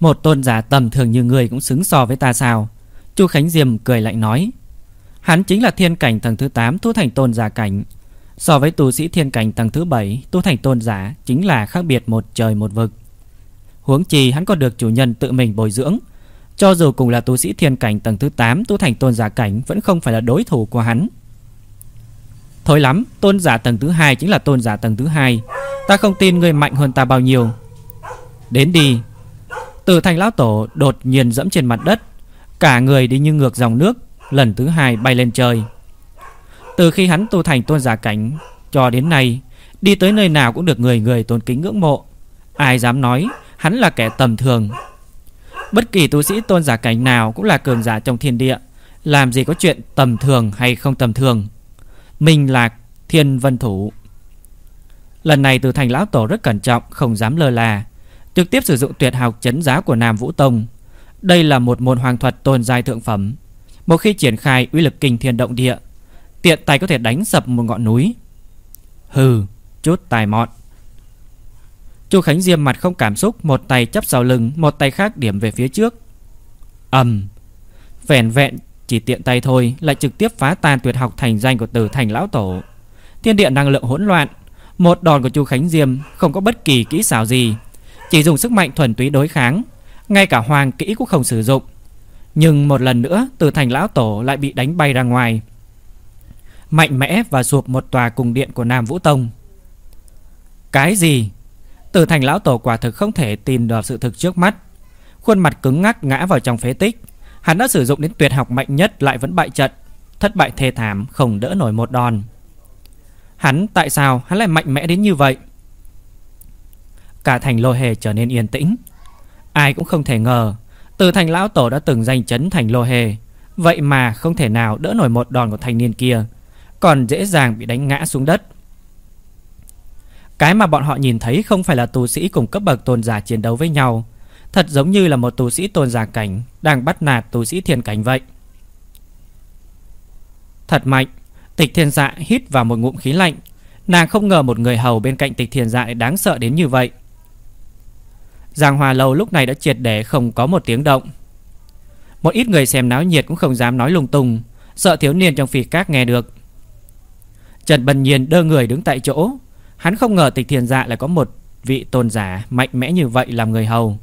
Một tôn giả tầm thường như người cũng xứng so với ta sao? Chu Khánh Diêm cười lạnh nói. Hắn chính là thiên cảnh tầng thứ 8 tu thành tôn giả cảnh. So với tu sĩ thiên cảnh tầng thứ 7 tu thành tôn giả Chính là khác biệt một trời một vực. Huống chi hắn còn được chủ nhân tự mình bồi dưỡng. Cho dù cùng là tu sĩ thiên cảnh tầng thứ 8 tu thành tôn giả cảnh Vẫn không phải là đối thủ của hắn. Thôi lắm, Tôn giả tầng thứ hai chính là tôn giả tầng thứ hai. Ta không tin người mạnh hơn ta bao nhiêu. Đến đi. Từ thành lão tổ đột nhiên dẫm trên mặt đất, Cả người đi như ngược dòng nước, Lần thứ hai bay lên trời. Từ khi hắn tu thành tôn giả cảnh, Cho đến nay, Đi tới nơi nào cũng được người người tôn kính ngưỡng mộ. Ai dám nói, Hắn là kẻ tầm thường. Bất kỳ tu sĩ tôn giả cảnh nào Cũng là cường giả trong thiên địa, Làm gì có chuyện tầm thường hay không tầm thường. Mình là thiên vân thủ. Lần này từ thành lão tổ rất cẩn trọng, Không dám lơ là. Trực tiếp sử dụng tuyệt học chấn giá của Nam Vũ Tông. Đây là một môn hoàng thuật tồn giai thượng phẩm. Một khi triển khai uy lực kinh thiên động địa, Tiện tay có thể đánh sập một ngọn núi. Hừ, Chút tài mọn. Chu Khánh Diêm mặt không cảm xúc, Một tay chấp sau lưng, Một tay khác điểm về phía trước. Ầm. Vẹn vẹn chỉ tiện tay thôi, Lại trực tiếp phá tan tuyệt học thành danh của tử thành lão tổ. Thiên địa năng lượng hỗn loạn, Một đòn của Chu Khánh Diêm Không có bất kỳ kỹ xảo gì. Chỉ dùng sức mạnh thuần túy đối kháng. Ngay cả hoàng kỹ cũng không sử dụng. Nhưng một lần nữa, từ thành lão tổ lại bị đánh bay ra ngoài. Mạnh mẽ và sụp một tòa cung điện của Nam Vũ Tông. Cái gì? Từ thành lão tổ quả thực không thể tin được sự thực trước mắt. Khuôn mặt cứng ngắc ngã vào trong phế tích. Hắn đã sử dụng đến tuyệt học mạnh nhất lại vẫn bại trận. Thất bại thê thảm, không đỡ nổi một đòn. Hắn tại sao hắn lại mạnh mẽ đến như vậy? Cả thành lô hề trở nên yên tĩnh. Ai cũng không thể ngờ, Từ thành lão tổ đã từng danh chấn thành lô hề, Vậy mà không thể nào đỡ nổi một đòn của thanh niên kia, Còn dễ dàng bị đánh ngã xuống đất. Cái mà bọn họ nhìn thấy không phải là tu sĩ cùng cấp bậc tôn giả chiến đấu với nhau, Thật giống như là một tu sĩ tôn giả cảnh Đang bắt nạt tu sĩ thiên cảnh vậy. Thật mạnh, Tịch thiên dạ hít vào một ngụm khí lạnh, Nàng không ngờ một người hầu bên cạnh tịch thiên dạ đáng sợ đến như vậy. Giang Hòa Lâu lúc này đã triệt để không có một tiếng động. Một ít người xem náo nhiệt cũng không dám nói lung tung, Sợ thiếu niên trong phỉ các nghe được. Trần Bần Nhiên đơ người đứng tại chỗ, Hắn không ngờ tịch thiền dạ lại có một vị tôn giả mạnh mẽ như vậy làm người hầu.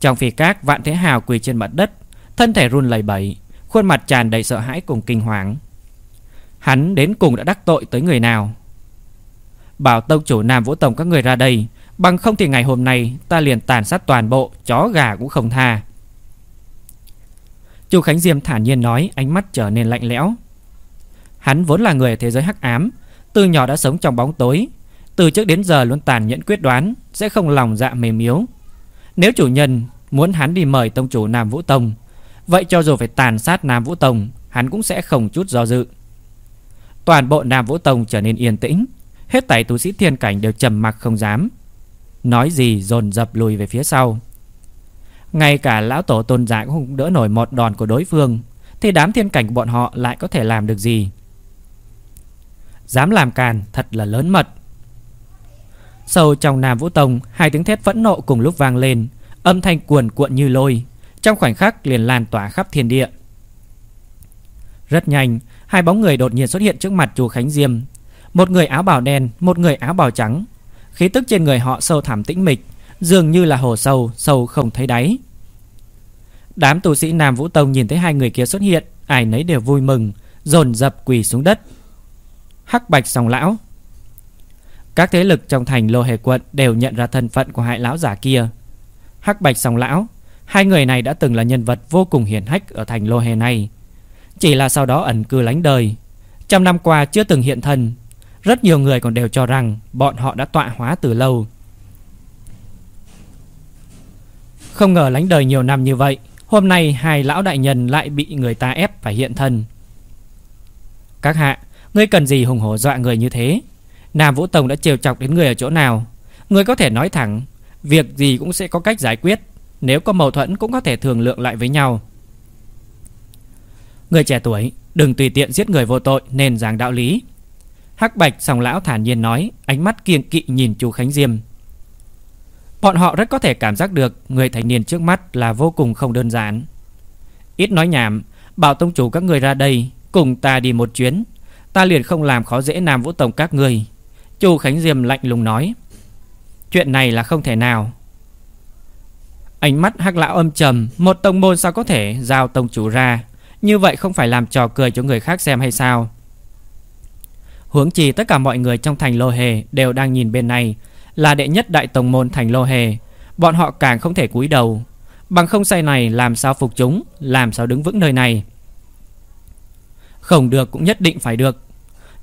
Trong phỉ các, vạn thế hào quỳ trên mặt đất, Thân thể run lẩy bẩy, Khuôn mặt tràn đầy sợ hãi cùng kinh hoàng. Hắn đến cùng đã đắc tội tới người nào? Bảo tông chủ Nam Vũ Tổng các người ra đây Bằng không thì ngày hôm nay, Ta liền tàn sát toàn bộ, Chó gà cũng không tha. Chu Khánh Diêm thản nhiên nói, Ánh mắt trở nên lạnh lẽo. Hắn vốn là người ở thế giới hắc ám, Từ nhỏ đã sống trong bóng tối. Từ trước đến giờ luôn tàn nhẫn quyết đoán, Sẽ không lòng dạ mềm yếu. Nếu chủ nhân muốn hắn đi mời tông chủ Nam Vũ Tông, Vậy cho dù phải tàn sát Nam Vũ Tông, Hắn cũng sẽ không chút do dự. Toàn bộ Nam Vũ Tông trở nên yên tĩnh, Hết tẩy tu sĩ thiên cảnh đều trầm mặc không dám. Nói gì dồn dập lùi về phía sau. Ngay cả lão tổ tôn giả cũng không đỡ nổi một đòn của đối phương, Thì đám thiên cảnh của bọn họ lại có thể làm được gì? Dám làm càn, thật là lớn mật. Sâu trong Nam Vũ Tông, Hai tiếng thét phẫn nộ cùng lúc vang lên, Âm thanh cuồn cuộn như lôi, Trong khoảnh khắc liền lan tỏa khắp thiên địa. Rất nhanh, Hai bóng người đột nhiên xuất hiện trước mặt chùa Khánh Diêm. Một người áo bào đen, Một người áo bào trắng. Khí tức trên người họ sâu thẳm tĩnh mịch Dường như là hồ sâu Sâu không thấy đáy Đám tu sĩ Nam Vũ Tông nhìn thấy hai người kia xuất hiện Ai nấy đều vui mừng Dồn dập quỳ xuống đất Hắc bạch sòng lão các thế lực trong thành Lô Hề Quận đều nhận ra thân phận của hai lão giả kia. Hắc Bạch Song Lão, hai người này đã từng là nhân vật vô cùng hiển hách ở thành Lô Hề này. Chỉ là sau đó ẩn cư lánh đời. Trăm năm qua chưa từng hiện thân. Rất nhiều người còn đều cho rằng bọn họ đã tọa hóa từ lâu. Không ngờ lánh đời nhiều năm như vậy, hôm nay hai lão đại nhân lại bị người ta ép phải hiện thân. Các hạ, ngươi cần gì hùng hổ dọa người như thế? Nam Vũ Tông đã trêu chọc đến người ở chỗ nào Người có thể nói thẳng Việc gì cũng sẽ có cách giải quyết Nếu có mâu thuẫn cũng có thể thường lượng lại với nhau Người trẻ tuổi Đừng tùy tiện giết người vô tội Nên giảng đạo lý Hắc Bạch sòng lão thản nhiên nói Ánh mắt kiêng kỵ nhìn chú Khánh Diêm Bọn họ rất có thể cảm giác được người thanh niên trước mắt là vô cùng không đơn giản. Ít nói nhảm, bảo tông chủ các người ra đây, cùng ta đi một chuyến. Ta liền không làm khó dễ Nam Vũ tổng các người. Chu Khánh Diêm lạnh lùng nói. Chuyện này là không thể nào. Ánh mắt hắc lão âm trầm, một tông môn sao có thể giao tông chủ ra? Như vậy không phải làm trò cười cho người khác xem hay sao? Huống chi tất cả mọi người trong thành Lô Hề đều đang nhìn bên này, là đệ nhất đại tổng môn thành Lô Hề, bọn họ càng không thể cúi đầu. Bằng không say này làm sao phục chúng, làm sao đứng vững nơi này. Không được cũng nhất định phải được.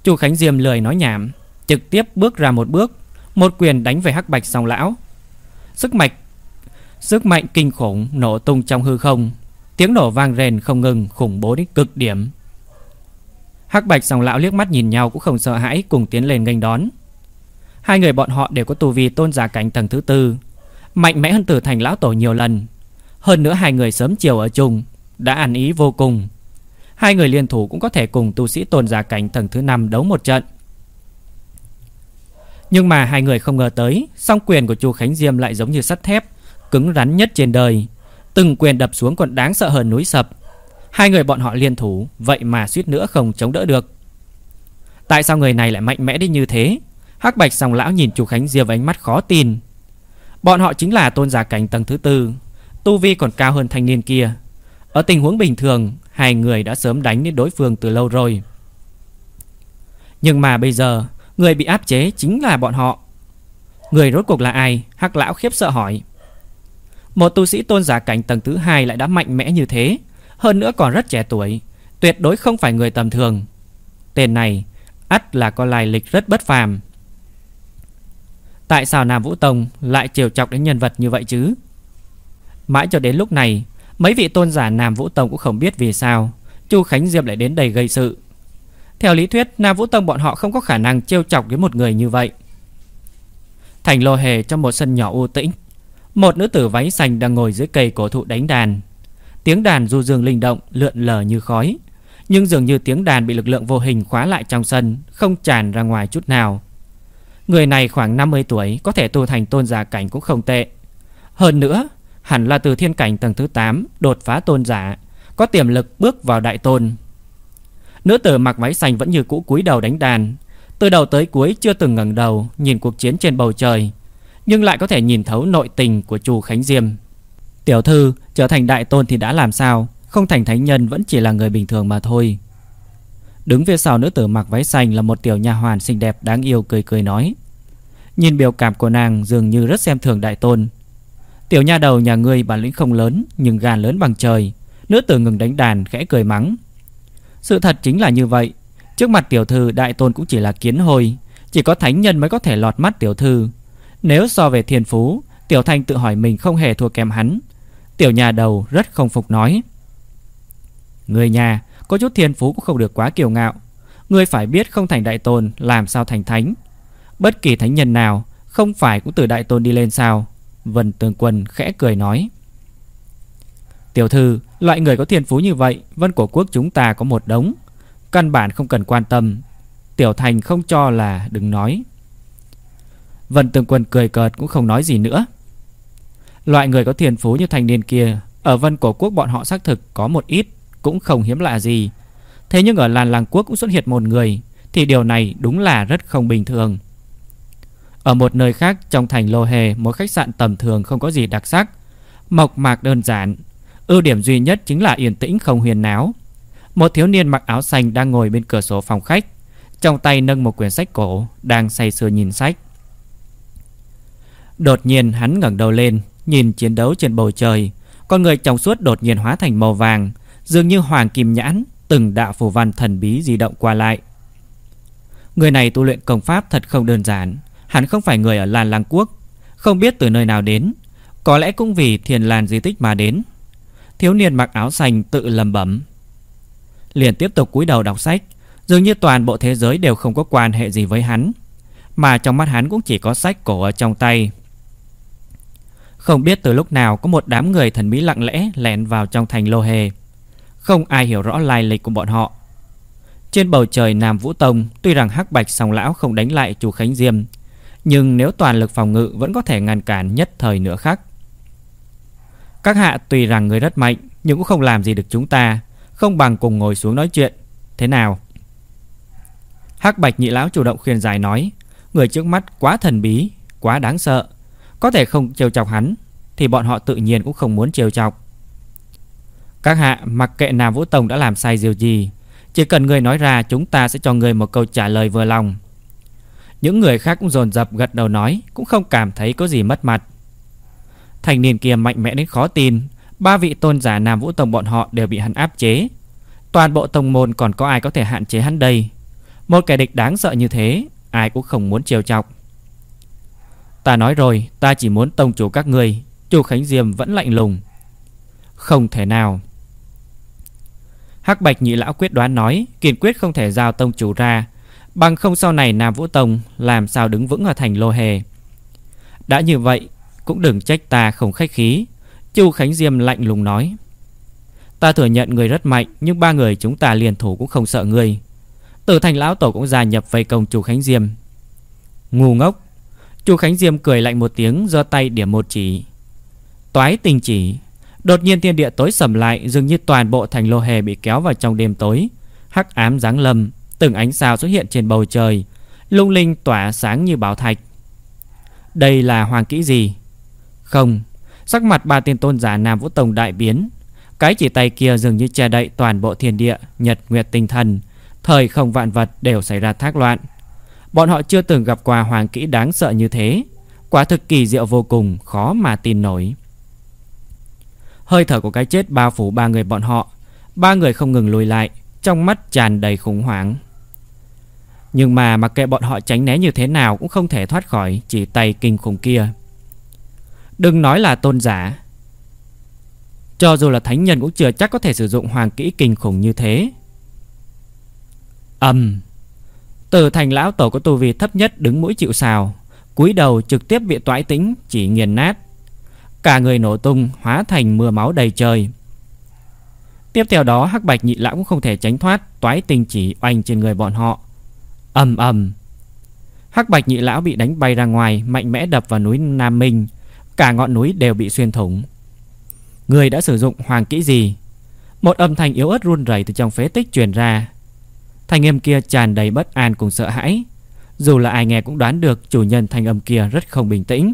Chu Khánh Diêm lười nói nhảm, trực tiếp bước ra một bước, một quyền đánh về Hắc Bạch Song lão. Sức mạnh sức mạnh kinh khủng nổ tung trong hư không, tiếng nổ vang rền không ngừng, khủng bố đến cực điểm. Hắc Bạch Sòng lão liếc mắt nhìn nhau cũng không sợ hãi, cùng tiến lên nghênh đón. Hai người bọn họ đều có tu vi tôn giả cảnh tầng thứ tư, mạnh mẽ hơn Tử Thành lão tổ nhiều lần. Hơn nữa hai người sớm chiều ở chung, đã ăn ý vô cùng. Hai người liên thủ cũng có thể cùng tu sĩ tôn giả cảnh tầng thứ năm đấu một trận. Nhưng mà hai người không ngờ tới, song quyền của Chu Khánh Diêm lại giống như sắt thép, cứng rắn nhất trên đời. Từng quyền đập xuống còn đáng sợ hơn núi sập. Hai người bọn họ liên thủ, vậy mà suýt nữa không chống đỡ được. Tại sao người này lại mạnh mẽ đến như thế? Hắc Bạch Song lão nhìn Chu Khánh Diệp với ánh mắt khó tin. Bọn họ chính là tôn giả cảnh tầng thứ tư, tu vi còn cao hơn thanh niên kia. Ở tình huống bình thường, hai người đã sớm đánh đến đối phương từ lâu rồi. Nhưng mà bây giờ, người bị áp chế chính là bọn họ. Người rốt cuộc là ai? Hắc lão khiếp sợ hỏi. Một tu sĩ tôn giả cảnh tầng thứ hai lại đã mạnh mẽ như thế, hơn nữa còn rất trẻ tuổi, tuyệt đối không phải người tầm thường. Tên này ắt là có lai lịch rất bất phàm. Tại sao Nam Vũ Tông lại chiều chọc đến nhân vật như vậy chứ? Mãi cho đến lúc này, mấy vị tôn giả Nam Vũ Tông cũng không biết vì sao Chu Khánh Diệp lại đến đây gây sự. Theo lý thuyết, Nam Vũ Tông bọn họ không có khả năng trêu chọc với một người như vậy. Thành lô hề trong một sân nhỏ u tĩnh, một nữ tử váy xanh đang ngồi dưới cây cổ thụ đánh đàn. Tiếng đàn du dương linh động, lượn lờ như khói. Nhưng dường như tiếng đàn bị lực lượng vô hình khóa lại trong sân, không tràn ra ngoài chút nào. Người này khoảng 50 tuổi, có thể tu thành tôn giả cảnh cũng không tệ. Hơn nữa, hẳn là từ thiên cảnh tầng thứ 8 đột phá tôn giả, có tiềm lực bước vào đại tôn. Nữ tử mặc váy xanh vẫn như cũ cúi đầu đánh đàn, từ đầu tới cuối chưa từng ngẩng đầu nhìn cuộc chiến trên bầu trời, nhưng lại có thể nhìn thấu nội tình của Chu Khánh Diêm. Tiểu thư trở thành đại tôn thì đã làm sao, không thành thánh nhân vẫn chỉ là người bình thường mà thôi. Đứng phía sau nữ tử mặc váy xanh là một tiểu nha hoàn xinh đẹp đáng yêu cười cười nói. Nhìn biểu cảm của nàng dường như rất xem thường đại tôn. Tiểu nha đầu nhà ngươi bản lĩnh không lớn nhưng gan lớn bằng trời. Nữ tử ngừng đánh đàn khẽ cười mắng. Sự thật chính là như vậy. Trước mặt tiểu thư đại tôn cũng chỉ là kiến hồi. Chỉ có thánh nhân mới có thể lọt mắt tiểu thư. Nếu so về thiên phú, tiểu thanh tự hỏi mình không hề thua kém hắn. Tiểu nhà đầu rất không phục nói. Người nhà có chút thiên phú cũng không được quá kiêu ngạo. người phải biết không thành đại tôn làm sao thành thánh. Bất kỳ thánh nhân nào không phải cũng từ đại tôn đi lên sao? Vân tường Quân khẽ cười nói. Tiểu thư, loại người có thiên phú như vậy, Vân Cổ Quốc chúng ta có một đống. Căn bản không cần quan tâm. Tiểu Thành không cho là đừng nói. Vân tường Quân cười cợt cũng không nói gì nữa. Loại người có thiền phú như thành niên kia, ở Vân Cổ Quốc bọn họ xác thực có một ít, cũng không hiếm lạ gì. Thế nhưng ở làn Làng Quốc cũng xuất hiện một người, thì điều này đúng là rất không bình thường. Ở một nơi khác trong thành Lô Hề, một khách sạn tầm thường không có gì đặc sắc, mộc mạc đơn giản. Ưu điểm duy nhất chính là yên tĩnh không huyền náo. Một thiếu niên mặc áo xanh đang ngồi bên cửa sổ phòng khách, trong tay nâng một quyển sách cổ, đang say sưa nhìn sách. Đột nhiên hắn ngẩng đầu lên, nhìn chiến đấu trên bầu trời, con người trong suốt đột nhiên hóa thành màu vàng, dường như hoàng kim nhãn, từng đạo phù văn thần bí di động qua lại. Người này tu luyện công pháp thật không đơn giản, Hắn không phải người ở Lan lăng Quốc Không biết từ nơi nào đến Có lẽ cũng vì thiền làn di tích mà đến. Thiếu niên mặc áo xanh tự lầm bẩm. Liền tiếp tục cúi đầu đọc sách Dường như toàn bộ thế giới đều không có quan hệ gì với hắn Mà trong mắt hắn cũng chỉ có sách cổ ở trong tay. Không biết từ lúc nào Có một đám người thần bí lặng lẽ lẻn vào trong thành Lô Hề. Không ai hiểu rõ lai lịch của bọn họ. Trên bầu trời Nam Vũ Tông, Tuy rằng hắc bạch song lão không đánh lại chủ Khánh Diêm, Nhưng nếu toàn lực phòng ngự vẫn có thể ngăn cản nhất thời nửa khắc. Các hạ tuy rằng người rất mạnh, Nhưng cũng không làm gì được chúng ta, Không bằng cùng ngồi xuống nói chuyện. Thế nào? Hắc bạch nhị lão chủ động khuyên giải nói, Người trước mắt quá thần bí, Quá đáng sợ. Có thể không trêu chọc hắn, Thì bọn họ tự nhiên cũng không muốn trêu chọc. Các hạ, mặc kệ Nam Vũ Tông đã làm sai điều gì, Chỉ cần người nói ra, Chúng ta sẽ cho người một câu trả lời vừa lòng. Những người khác cũng dồn dập gật đầu nói, Cũng không cảm thấy có gì mất mặt. Thành niên kia mạnh mẽ đến khó tin, Ba vị tôn giả Nam Vũ Tông bọn họ đều bị hắn áp chế. Toàn bộ tông môn còn có ai có thể hạn chế hắn đây? Một kẻ địch đáng sợ như thế, Ai cũng không muốn trêu chọc. Ta nói rồi, Ta chỉ muốn tông chủ các người Chu Khánh Diêm vẫn lạnh lùng. Không thể nào. Hắc Bạch Nhị Lão quyết đoán nói, Kiên quyết không thể giao tông chủ ra. Bằng không sau này Nam Vũ Tông Làm sao đứng vững ở thành lô hề? Đã như vậy, Cũng đừng trách ta không khách khí. Chu Khánh Diêm lạnh lùng nói, Ta thừa nhận người rất mạnh, Nhưng ba người chúng ta liền thủ cũng không sợ người Tử thành lão tổ cũng gia nhập vây công Chu Khánh Diêm. Ngu ngốc! Chu Khánh Diêm cười lạnh một tiếng, giơ tay điểm một chỉ. Toái tình chỉ. Đột nhiên thiên địa tối sầm lại, Dường như toàn bộ thành lô hề bị kéo vào trong đêm tối. Hắc ám giáng lâm, Từng ánh sao xuất hiện trên bầu trời, Lung linh tỏa sáng như bảo thạch. Đây là hoàng kỹ gì? Không, Sắc mặt ba tiên tôn giả Nam Vũ Tông đại biến. Cái chỉ tay kia dường như che đậy toàn bộ thiên địa, Nhật nguyệt tinh thần. Thời không vạn vật đều xảy ra thác loạn. Bọn họ chưa từng gặp qua hoàng kỹ đáng sợ như thế. Quả thực kỳ diệu vô cùng, Khó mà tin nổi. Hơi thở của cái chết bao phủ ba người bọn họ. Ba người không ngừng lùi lại, Trong mắt tràn đầy khủng hoảng. Nhưng mà mặc kệ bọn họ tránh né như thế nào Cũng không thể thoát khỏi chỉ tay kinh khủng kia. Đừng nói là tôn giả. Cho dù là thánh nhân cũng chưa chắc có thể sử dụng hoàng kỹ kinh khủng như thế. Âm. Từ thành lão tổ có tu vi thấp nhất đứng mũi chịu sào, cúi đầu trực tiếp bị toái tính chỉ nghiền nát. Cả người nổ tung, hóa thành mưa máu đầy trời. Tiếp theo đó, hắc bạch nhị lão cũng không thể tránh thoát, Toái tình chỉ oanh trên người bọn họ. Ầm ầm. Hắc bạch nhị lão bị đánh bay ra ngoài, Mạnh mẽ đập vào núi Nam Minh. Cả ngọn núi đều bị xuyên thủng. Người đã sử dụng hoàng kỹ gì? Một âm thanh yếu ớt run rẩy từ trong phế tích truyền ra. Thanh âm kia tràn đầy bất an cùng sợ hãi. Dù là ai nghe cũng đoán được Chủ nhân thanh âm kia rất không bình tĩnh.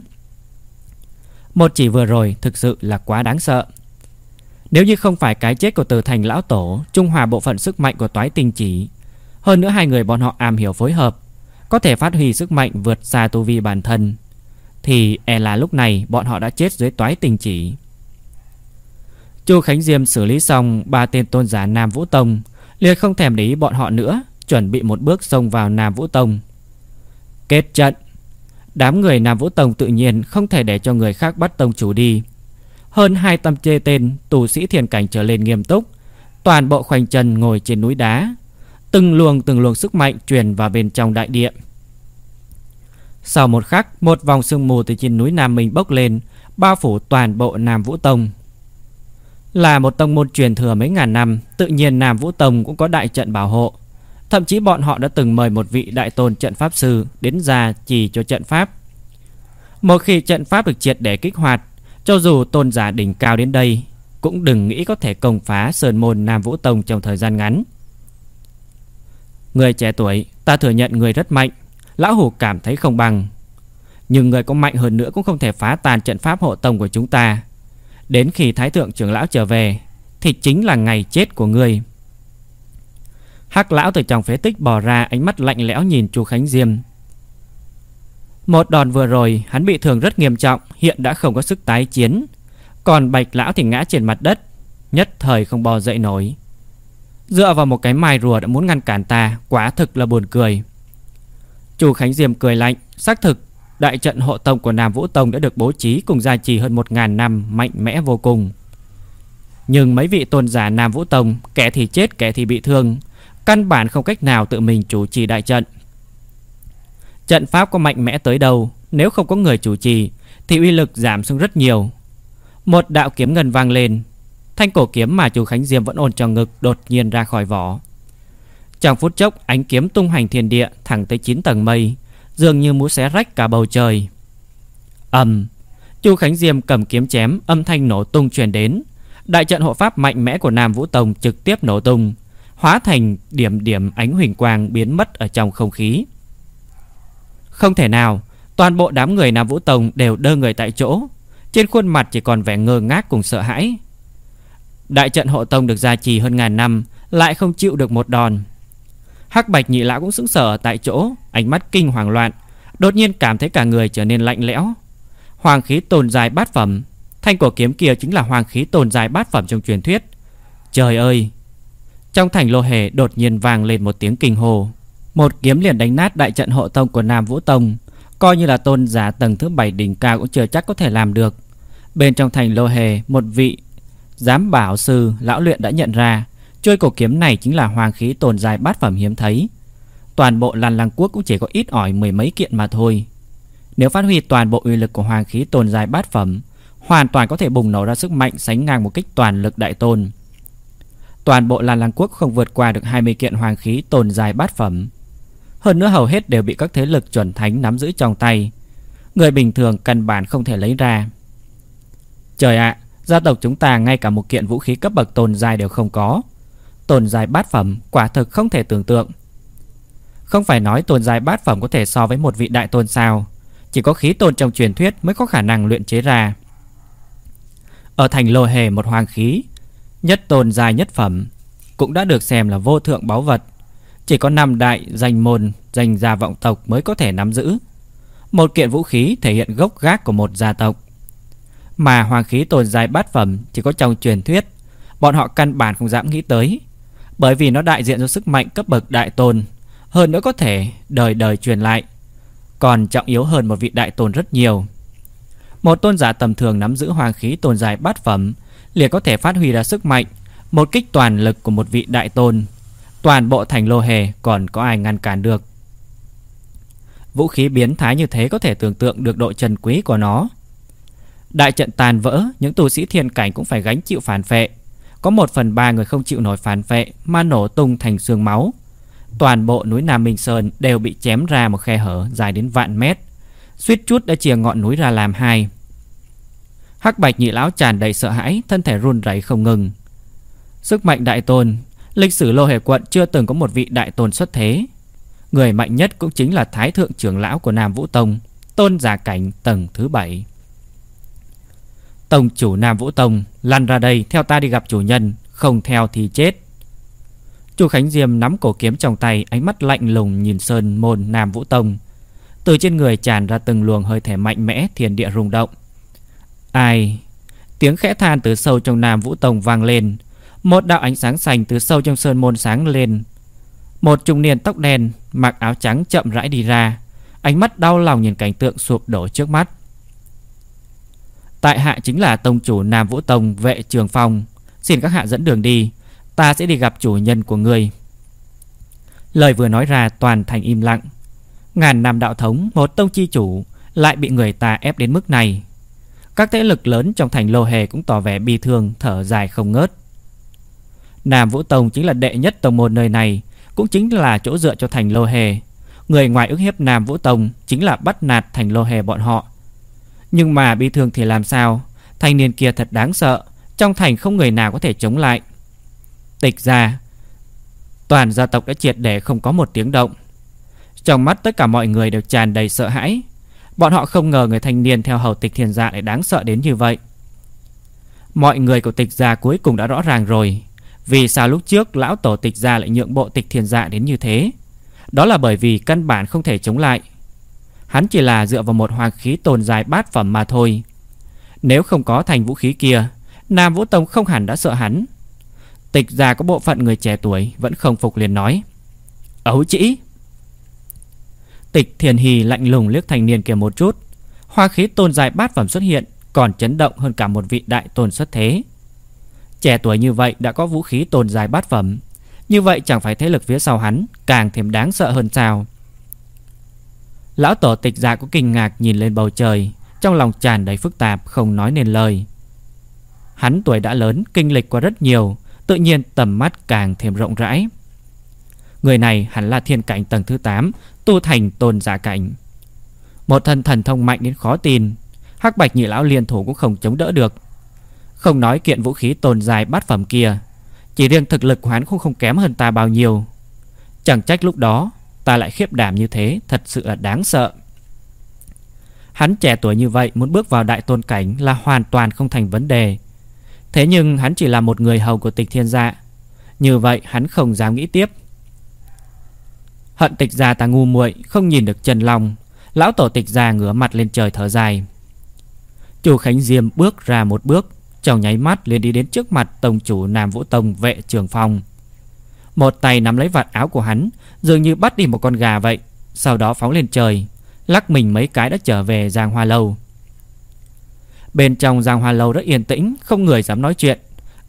Một chỉ vừa rồi Thực sự là quá đáng sợ. Nếu như không phải cái chết của từ thành lão tổ Trung hòa bộ phận sức mạnh của toái tinh chỉ, hơn nữa hai người bọn họ am hiểu phối hợp, Có thể phát huy sức mạnh vượt xa tu vi bản thân, Thì e là lúc này bọn họ đã chết dưới toái tình chỉ. Chu Khánh Diêm xử lý xong ba tên tôn giả Nam Vũ Tông liền không thèm để ý bọn họ nữa, Chuẩn bị một bước xông vào Nam Vũ Tông. Kết trận. Đám người Nam Vũ Tông tự nhiên không thể để cho người khác bắt tông chủ đi. Hơn hai tâm chê tên tù sĩ thiền cảnh trở lên nghiêm túc, Toàn bộ khoanh chân ngồi trên núi đá, Từng luồng từng luồng sức mạnh truyền vào bên trong đại địa. Sau một khắc, Một vòng sương mù từ trên núi Nam Minh bốc lên, Bao phủ toàn bộ Nam Vũ Tông. Là một tông môn truyền thừa mấy ngàn năm, Tự nhiên Nam Vũ Tông cũng có đại trận bảo hộ. Thậm chí bọn họ đã từng mời một vị đại tôn trận pháp sư Đến ra chỉ cho trận pháp. Một khi trận pháp được triệt để kích hoạt, Cho dù tôn giả đỉnh cao đến đây, Cũng đừng nghĩ có thể công phá Sơn Môn Nam Vũ Tông trong thời gian ngắn. Người trẻ tuổi, ta thừa nhận người rất mạnh, Lão Hủ cảm thấy không bằng. Nhưng người có mạnh hơn nữa cũng không thể phá tan trận pháp hộ tông của chúng ta. Đến khi Thái Thượng trưởng lão trở về, Thì chính là ngày chết của người Hắc lão từ trong phế tích bò ra Ánh mắt lạnh lẽo nhìn chu Khánh Diêm. Một đòn vừa rồi, Hắn bị thương rất nghiêm trọng, Hiện đã không có sức tái chiến. Còn bạch lão thì ngã trên mặt đất, Nhất thời không bò dậy nổi. Dựa vào một cái mai rùa đã muốn ngăn cản ta, Quả thực là buồn cười. Chu Khánh Diêm cười lạnh, Xác thực đại trận hộ tông của Nam Vũ Tông Đã được bố trí cùng gia trì hơn 1.000 năm Mạnh mẽ vô cùng. Nhưng mấy vị tôn giả Nam Vũ Tông Kẻ thì chết kẻ thì bị thương Căn bản không cách nào tự mình chủ trì đại trận. Trận pháp có mạnh mẽ tới đâu Nếu không có người chủ trì Thì uy lực giảm xuống rất nhiều. Một đạo kiếm ngân vang lên Thanh cổ kiếm mà chú Khánh Diêm vẫn ôn trong ngực đột nhiên ra khỏi vỏ. Trong phút chốc ánh kiếm tung hành thiên địa thẳng tới 9 tầng mây, Dường như muốn xé rách cả bầu trời. Ầm. Chu Khánh Diêm cầm kiếm chém, Âm thanh nổ tung truyền đến. Đại trận hộ pháp mạnh mẽ của Nam Vũ Tông trực tiếp nổ tung, Hóa thành điểm điểm ánh huỳnh quang biến mất ở trong không khí. Không thể nào, Toàn bộ đám người Nam Vũ Tông đều đơ người tại chỗ. Trên khuôn mặt chỉ còn vẻ ngơ ngác cùng sợ hãi. Đại trận hộ tông được gia trì hơn ngàn năm, Lại không chịu được một đòn. Hắc bạch nhị lão cũng sững sờ tại chỗ, Ánh mắt kinh hoàng loạn, Đột nhiên cảm thấy cả người trở nên lạnh lẽo. Hoàng khí tồn dài bát phẩm, Thanh cổ kiếm kia chính là hoàng khí tồn dài bát phẩm trong truyền thuyết. Trời ơi! Trong thành lô hề đột nhiên vang lên một tiếng kinh hồ Một kiếm liền đánh nát đại trận hộ tông của Nam Vũ Tông, Coi như là tôn giả tầng thứ 7 đỉnh cao cũng chưa chắc có thể làm được. Bên trong thành lô hề, Một vị giám bảo sư lão luyện đã nhận ra chơi cổ kiếm này chính là hoàng khí tồn dài bát phẩm hiếm thấy. Toàn bộ làn làng quốc cũng chỉ có ít ỏi mười mấy kiện mà thôi. Nếu phát huy toàn bộ uy lực của hoàng khí tồn dài bát phẩm Hoàn toàn có thể bùng nổ ra sức mạnh sánh ngang một kích toàn lực đại tôn. Toàn bộ làn làng quốc không vượt qua được 20 kiện hoàng khí tồn dài bát phẩm. Hơn nữa hầu hết đều bị các thế lực chuẩn thánh nắm giữ trong tay. Người bình thường căn bản không thể lấy ra. Trời ạ, gia tộc chúng ta ngay cả một kiện vũ khí cấp bậc tồn dài đều không có. Tồn dài bát phẩm quả thực không thể tưởng tượng. Không phải nói tồn dài bát phẩm có thể so với một vị đại tôn sao, Chỉ có khí tồn trong truyền thuyết mới có khả năng luyện chế ra. Ở thành lô hề một hoàng khí, Nhất tồn dài nhất phẩm Cũng đã được xem là vô thượng báu vật. Chỉ có năm đại danh môn, Danh gia vọng tộc mới có thể nắm giữ. Một kiện vũ khí thể hiện gốc gác của một gia tộc. Mà hoàng khí tồn dài bát phẩm Chỉ có trong truyền thuyết, Bọn họ căn bản không dám nghĩ tới bởi vì nó đại diện cho sức mạnh cấp bậc đại tôn, Hơn nữa có thể đời đời truyền lại, Còn trọng yếu hơn một vị đại tôn rất nhiều. Một tôn giả tầm thường nắm giữ hoàng khí tồn dài bát phẩm, liền có thể phát huy ra sức mạnh, Một kích toàn lực của một vị đại tôn. Toàn bộ thành lô hề còn có ai ngăn cản được? Vũ khí biến thái như thế có thể tưởng tượng được độ trần quý của nó. Đại trận tàn vỡ, Những tu sĩ thiên cảnh cũng phải gánh chịu phản phệ có một phần ba người không chịu nổi phản vệ Mà nổ tung thành xương máu. Toàn bộ núi Nam Minh Sơn đều bị chém ra một khe hở dài đến vạn mét. Suýt chút đã chia ngọn núi ra làm hai. Hắc bạch nhị lão tràn đầy sợ hãi, Thân thể run rẩy không ngừng. Sức mạnh đại tôn, Lịch sử lô hề quận chưa từng có một vị đại tôn xuất thế. Người mạnh nhất cũng chính là Thái Thượng trưởng lão của Nam Vũ Tông, Tôn giả cảnh tầng thứ bảy. Tông chủ Nam Vũ Tông, Lăn ra đây theo ta đi gặp chủ nhân, Không theo thì chết. Chu Khánh Diêm nắm cổ kiếm trong tay, Ánh mắt lạnh lùng nhìn sơn môn Nam Vũ Tông. Từ trên người tràn ra từng luồng hơi thể mạnh mẽ Thiền địa rung động. Ai? Tiếng khẽ than từ sâu trong Nam Vũ Tông vang lên. Một đạo ánh sáng sành từ sâu trong sơn môn sáng lên. Một trung niên tóc đen, Mặc áo trắng chậm rãi đi ra. Ánh mắt đau lòng nhìn cảnh tượng sụp đổ trước mắt. Tại hạ chính là tông chủ Nam Vũ Tông, vệ trường phong. Xin các hạ dẫn đường đi, Ta sẽ đi gặp chủ nhân của người Lời vừa nói ra, toàn thành im lặng. Ngàn năm đạo thống, Một tông chi chủ, Lại bị người ta ép đến mức này. Các thế lực lớn trong thành lô hề Cũng tỏ vẻ bi thương, thở dài không ngớt. Nam Vũ Tông chính là đệ nhất tông môn nơi này, Cũng chính là chỗ dựa cho thành lô hề. Người ngoài ức hiếp Nam Vũ Tông Chính là bắt nạt thành lô hề bọn họ nhưng mà bị thương thì làm sao? Thanh niên kia thật đáng sợ, Trong thành không người nào có thể chống lại. Tịch ra, Toàn gia tộc đã triệt để không có một tiếng động. Trong mắt tất cả mọi người đều tràn đầy sợ hãi. Bọn họ không ngờ người thanh niên theo hầu tịch thiền dạ lại đáng sợ đến như vậy. Mọi người của tịch gia cuối cùng đã rõ ràng rồi. Vì sao lúc trước lão tổ tịch gia lại nhượng bộ tịch thiền dạ đến như thế? Đó là bởi vì căn bản không thể chống lại. Hắn chỉ là dựa vào một hoàng khí tồn dài bát phẩm mà thôi. Nếu không có thành vũ khí kia, Nam Vũ Tông không hẳn đã sợ hắn. Tịch già có bộ phận người trẻ tuổi Vẫn không phục liền nói, Ấu chỉ Tịch thiền hì lạnh lùng liếc thành niên kia một chút. Hoa khí tôn dài bát phẩm xuất hiện Còn chấn động hơn cả một vị đại tôn xuất thế. Trẻ tuổi như vậy đã có vũ khí tồn dài bát phẩm, Như vậy chẳng phải thế lực phía sau hắn Càng thêm đáng sợ hơn sao? Lão tổ tịch dạ có kinh ngạc nhìn lên bầu trời, Trong lòng tràn đầy phức tạp, Không nói nên lời. Hắn tuổi đã lớn, Kinh lịch qua rất nhiều, Tự nhiên tầm mắt càng thêm rộng rãi. Người này hẳn là thiên cảnh tầng thứ 8 Tu thành tôn giả cảnh. Một thân thần thông mạnh đến khó tin, Hắc bạch nhị lão liên thủ cũng không chống đỡ được. Không nói kiện vũ khí tồn dài bát phẩm kia, Chỉ riêng thực lực của hắn cũng không kém hơn ta bao nhiêu. Chẳng trách lúc đó Ta lại khiếp đảm như thế, Thật sự là đáng sợ. Hắn trẻ tuổi như vậy muốn bước vào đại tôn cảnh Là hoàn toàn không thành vấn đề. Thế nhưng hắn chỉ là một người hầu của tịch thiên gia. Như vậy hắn không dám nghĩ tiếp. Hận tịch gia ta ngu muội, Không nhìn được Trần Long. Lão tổ tịch gia ngửa mặt lên trời thở dài. Chủ Khánh Diêm bước ra một bước, Trong nháy mắt liền đi đến trước mặt Tông chủ Nam Vũ Tông vệ trường phòng một tay nắm lấy vạt áo của hắn, Dường như bắt đi một con gà vậy. Sau đó phóng lên trời, Lắc mình mấy cái đã trở về Giang Hoa Lâu. Bên trong Giang Hoa Lâu rất yên tĩnh, Không người dám nói chuyện.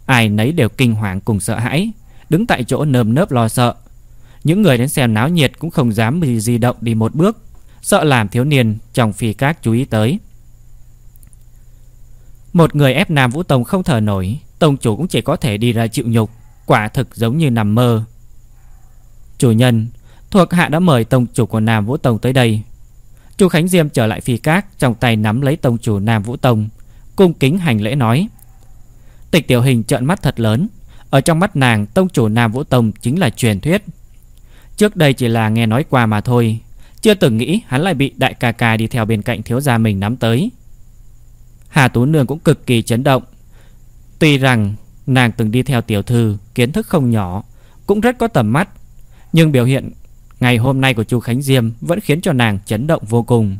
Ai nấy đều kinh hoàng cùng sợ hãi, Đứng tại chỗ nơm nớp lo sợ. Những người đến xem náo nhiệt cũng không dám bị di động đi một bước, Sợ làm thiếu niên trong phi các chú ý tới. Một người ép Nam Vũ Tông không thở nổi, Tông chủ cũng chỉ có thể đi ra chịu nhục. Quả thực giống như nằm mơ. Chủ nhân, Thuộc hạ đã mời tông chủ của Nam Vũ Tông tới đây. Chu Khánh Diêm trở lại phi các Trong tay nắm lấy tông chủ Nam Vũ Tông, Cung kính hành lễ nói. Tịch tiểu hình trợn mắt thật lớn, Ở trong mắt nàng tông chủ Nam Vũ Tông Chính là truyền thuyết. Trước đây chỉ là nghe nói qua mà thôi, Chưa từng nghĩ hắn lại bị đại ca ca Đi theo bên cạnh thiếu gia mình nắm tới. Hà Tú Nương cũng cực kỳ chấn động, Tuy rằng nàng từng đi theo tiểu thư, Kiến thức không nhỏ, Cũng rất có tầm mắt. Nhưng biểu hiện Ngày hôm nay của chu Khánh Diêm Vẫn khiến cho nàng chấn động vô cùng.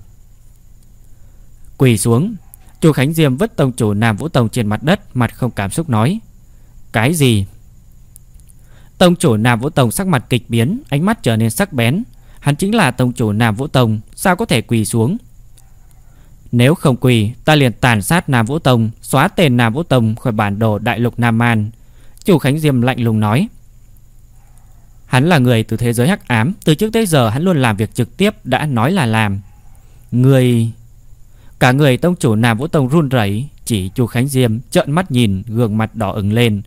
Quỳ xuống, chu Khánh Diêm vứt tông chủ Nam Vũ Tông trên mặt đất, Mặt không cảm xúc nói, Cái gì? Tông chủ Nam Vũ Tông sắc mặt kịch biến, Ánh mắt trở nên sắc bén. Hắn chính là tông chủ Nam Vũ Tông, Sao có thể quỳ xuống? Nếu không quỳ, ta liền tàn sát Nam Vũ Tông, Xóa tên Nam Vũ Tông khỏi bản đồ Đại lục Nam Man. Chủ Khánh Diêm lạnh lùng nói. Hắn là người từ thế giới hắc ám, Từ trước tới giờ hắn luôn làm việc trực tiếp, Đã nói là làm. Người, Cả người tông chủ Nam Vũ Tông run rẩy, Chỉ chu Khánh Diêm trợn mắt nhìn, Gương mặt đỏ ửng lên.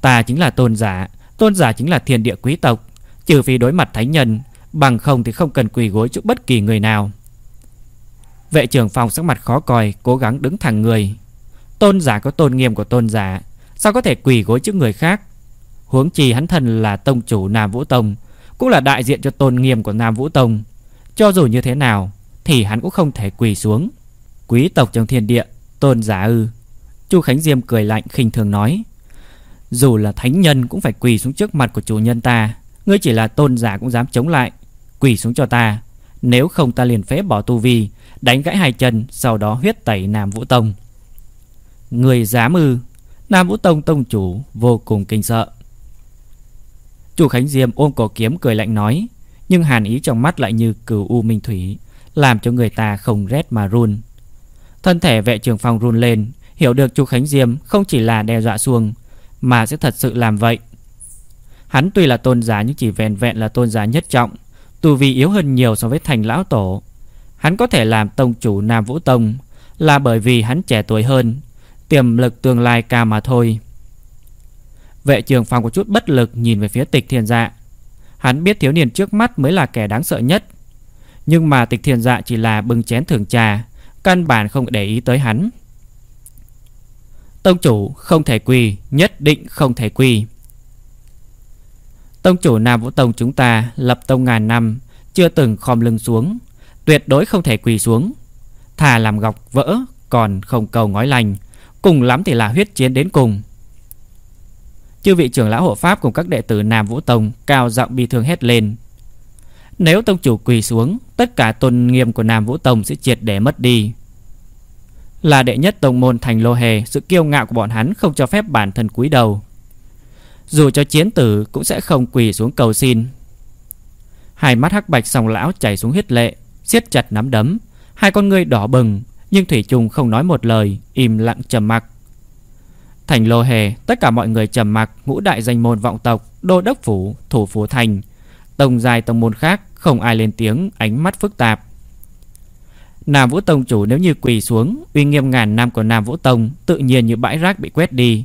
Ta chính là tôn giả Tôn giả chính là thiên địa quý tộc, Trừ vì đối mặt thánh nhân, Bằng không thì không cần quỳ gối trước bất kỳ người nào. Vệ trưởng phòng sắc mặt khó coi, Cố gắng đứng thẳng người. Tôn giả có tôn nghiêm của tôn giả, Sao có thể quỳ gối trước người khác? Huống chi hắn thần là tông chủ Nam Vũ Tông, Cũng là đại diện cho tôn nghiêm của Nam Vũ Tông. Cho dù như thế nào, Thì hắn cũng không thể quỳ xuống. Quý tộc trong thiên địa, Tôn giả ư? Chu Khánh Diêm cười lạnh, khinh thường nói, Dù là thánh nhân cũng phải quỳ xuống trước mặt của chủ nhân ta. Ngươi chỉ là tôn giả cũng dám chống lại, Quỳ xuống cho ta. Nếu không ta liền phế bỏ tu vi, Đánh gãy hai chân, Sau đó huyết tẩy Nam Vũ Tông. Người dám ư Nam Vũ Tông tông chủ vô cùng kinh sợ. Chủ Khánh Diêm ôm cổ kiếm cười lạnh nói, Nhưng hàn ý trong mắt lại như cửu u minh thủy, Làm cho người ta không rét mà run. Thân thể vệ trường phòng run lên, Hiểu được chú Khánh Diêm không chỉ là đe dọa xuông Mà sẽ thật sự làm vậy. Hắn tuy là tôn giá nhưng chỉ vẹn vẹn là tôn giá nhất trọng Tu vì yếu hơn nhiều so với thành lão tổ. Hắn có thể làm tông chủ Nam Vũ Tông Là bởi vì hắn trẻ tuổi hơn, Tiềm lực tương lai cao mà thôi. Vệ trường phòng có chút bất lực nhìn về phía tịch thiên dạ. Hắn biết thiếu niên trước mắt mới là kẻ đáng sợ nhất. Nhưng mà tịch thiên dạ chỉ là bưng chén thường trà, Căn bản không để ý tới hắn. Tông chủ không thể quỳ, Nhất định không thể quỳ. Tông chủ Nam Vũ Tông chúng ta Lập tông ngàn năm Chưa từng khom lưng xuống Tuyệt đối không thể quỳ xuống Thà làm gọc vỡ Còn không cầu ngói lành Cùng lắm thì là huyết chiến đến cùng Chư vị trưởng lão hộ pháp cùng các đệ tử Nam Vũ Tông cao giọng bi thương hét lên. Nếu tông chủ quỳ xuống, tất cả tôn nghiêm của Nam Vũ Tông sẽ triệt để mất đi. Là đệ nhất tông môn thành lô hề, sự kiêu ngạo của bọn hắn không cho phép bản thân cúi đầu. Dù cho chiến tử cũng sẽ không quỳ xuống cầu xin. Hai mắt hắc bạch sòng lão chảy xuống huyết lệ, siết chặt nắm đấm, hai con người đỏ bừng, nhưng thủy trùng không nói một lời, im lặng trầm mặc. Thành lô hề Tất cả mọi người trầm mặc Ngũ đại danh môn vọng tộc Đô đốc phủ Thủ phủ thành Tông dài tông môn khác Không ai lên tiếng Ánh mắt phức tạp Nam Vũ Tông chủ nếu như quỳ xuống Uy nghiêm ngàn năm của Nam Vũ Tông Tự nhiên như bãi rác bị quét đi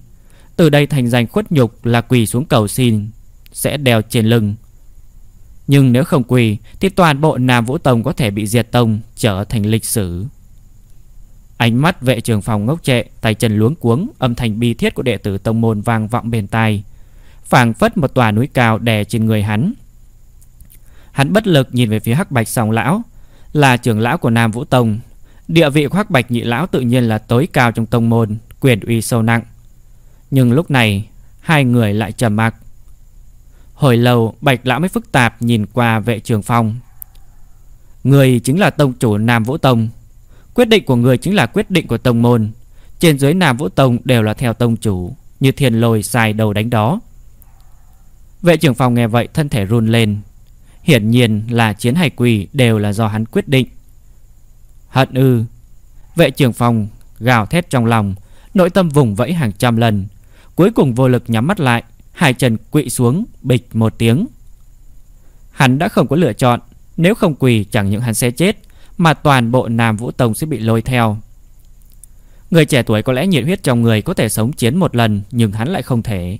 từ đây thành danh khuất nhục là quỳ xuống cầu xin, Sẽ đeo trên lưng. Nhưng nếu không quỳ, Thì toàn bộ Nam Vũ Tông có thể bị diệt tông, Trở thành lịch sử. Ánh mắt vệ trường phòng ngốc trệ, Tay chân luống cuống, Âm thanh bi thiết của đệ tử tông môn vang vọng bên tai. Phảng phất một tòa núi cao đè trên người hắn. Hắn bất lực nhìn về phía hắc bạch sòng lão, Là trưởng lão của Nam Vũ Tông. Địa vị của hắc bạch nhị lão tự nhiên là tối cao trong tông môn, Quyền uy sâu nặng. Nhưng lúc này, Hai người lại trầm mặc. Hồi lâu, bạch lão mới phức tạp Nhìn qua vệ trường phong. Người chính là tông chủ Nam Vũ Tông. Quyết định của người chính là quyết định của tông môn. Trên dưới Nam Vũ Tông đều là theo tông chủ, Như thiền lồi xài đầu đánh đó. Vệ trưởng phòng nghe vậy, thân thể run lên. Hiển nhiên là chiến hay quỳ Đều là do hắn quyết định. Hận ư. Vệ trưởng phòng gào thét trong lòng, Nội tâm vùng vẫy hàng trăm lần Cuối cùng vô lực nhắm mắt lại, Hai chân quỵ xuống, bịch một tiếng. Hắn đã không có lựa chọn, Nếu không quỳ chẳng những hắn sẽ chết, Mà toàn bộ Nam Vũ Tông sẽ bị lôi theo. Người trẻ tuổi có lẽ nhiệt huyết trong người Có thể sống chiến một lần, Nhưng hắn lại không thể.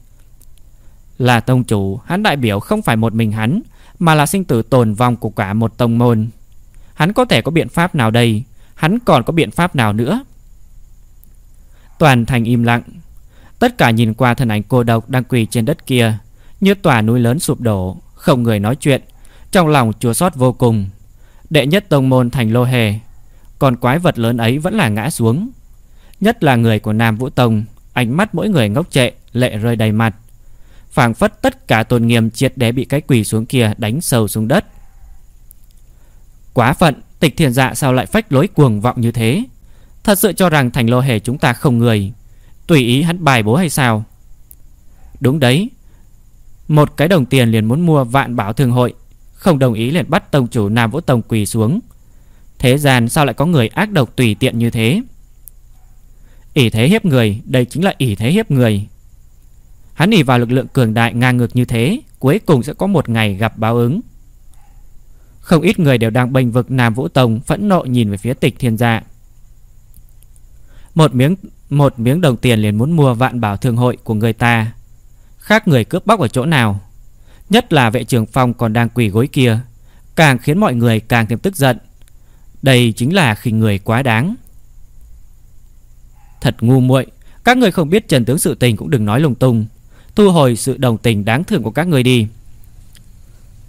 Là tông chủ, Hắn đại biểu không phải một mình hắn, Mà là sinh tử tồn vong của cả một tông môn. Hắn có thể có biện pháp nào đây? Hắn còn có biện pháp nào nữa? Toàn thành im lặng Tất cả nhìn qua thân ảnh cô độc đang quỳ trên đất kia, Như tòa núi lớn sụp đổ, Không người nói chuyện. Trong lòng chua xót vô cùng, Đệ nhất tông môn thành lô hề, Còn quái vật lớn ấy vẫn là ngã xuống. Nhất là người của Nam Vũ Tông, Ánh mắt mỗi người ngốc trệ, Lệ rơi đầy mặt. Phảng phất tất cả tôn nghiêm triệt để bị cái quỳ xuống kia đánh sâu xuống đất. Quá phận, Tịch thiền dạ sao lại phách lối cuồng vọng như thế? Thật sự cho rằng thành lô hề chúng ta không người. Tùy ý hắn bài bố hay sao? Đúng đấy. Một cái đồng tiền liền muốn mua vạn bảo thường hội. Không đồng ý liền bắt tông chủ Nam Vũ Tông quỳ xuống. Thế gian sao lại có người ác độc tùy tiện như thế? Ỷ thế hiếp người, Đây chính là ỷ thế hiếp người. Hắn ỷ vào lực lượng cường đại ngang ngược như thế, Cuối cùng sẽ có một ngày gặp báo ứng. Không ít người đều đang bênh vực Nam Vũ Tông, Phẫn nộ nhìn về phía tịch thiên gia. Một miếng một miếng đồng tiền liền muốn mua vạn bảo thương hội của người ta. Khác người cướp bóc ở chỗ nào? Nhất là vệ trưởng phòng còn đang quỳ gối kia, Càng khiến mọi người càng thêm tức giận. Đây chính là khinh người quá đáng. Thật ngu muội, Các người không biết trần tướng sự tình cũng đừng nói lung tung. Thu hồi sự đồng tình đáng thương của các người đi.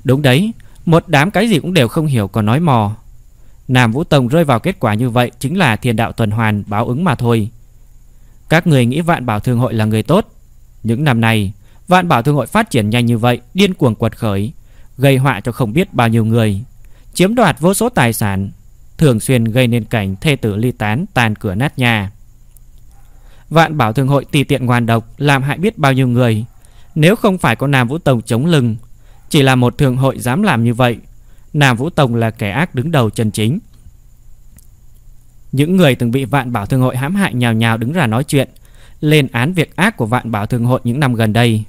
Đúng đấy, Một đám cái gì cũng đều không hiểu còn nói mò. Nam Vũ Tông rơi vào kết quả như vậy Chính là thiền đạo tuần hoàn báo ứng mà thôi các người nghĩ Vạn Bảo Thương Hội là người tốt. Những năm này Vạn Bảo Thương Hội phát triển nhanh như vậy, Điên cuồng quật khởi, Gây họa cho không biết bao nhiêu người, Chiếm đoạt vô số tài sản, Thường xuyên gây nên cảnh thê tử ly tán Tàn cửa nát nhà. Vạn Bảo Thương Hội tùy tiện ngoan độc, Làm hại biết bao nhiêu người. Nếu không phải có Nam Vũ Tông chống lưng, Chỉ là một thương hội dám làm như vậy, Nam Vũ Tông là kẻ ác đứng đầu chân chính những người từng bị Vạn Bảo Thương Hội hãm hại nhào nhào đứng ra nói chuyện, lên án việc ác của Vạn Bảo Thương Hội những năm gần đây.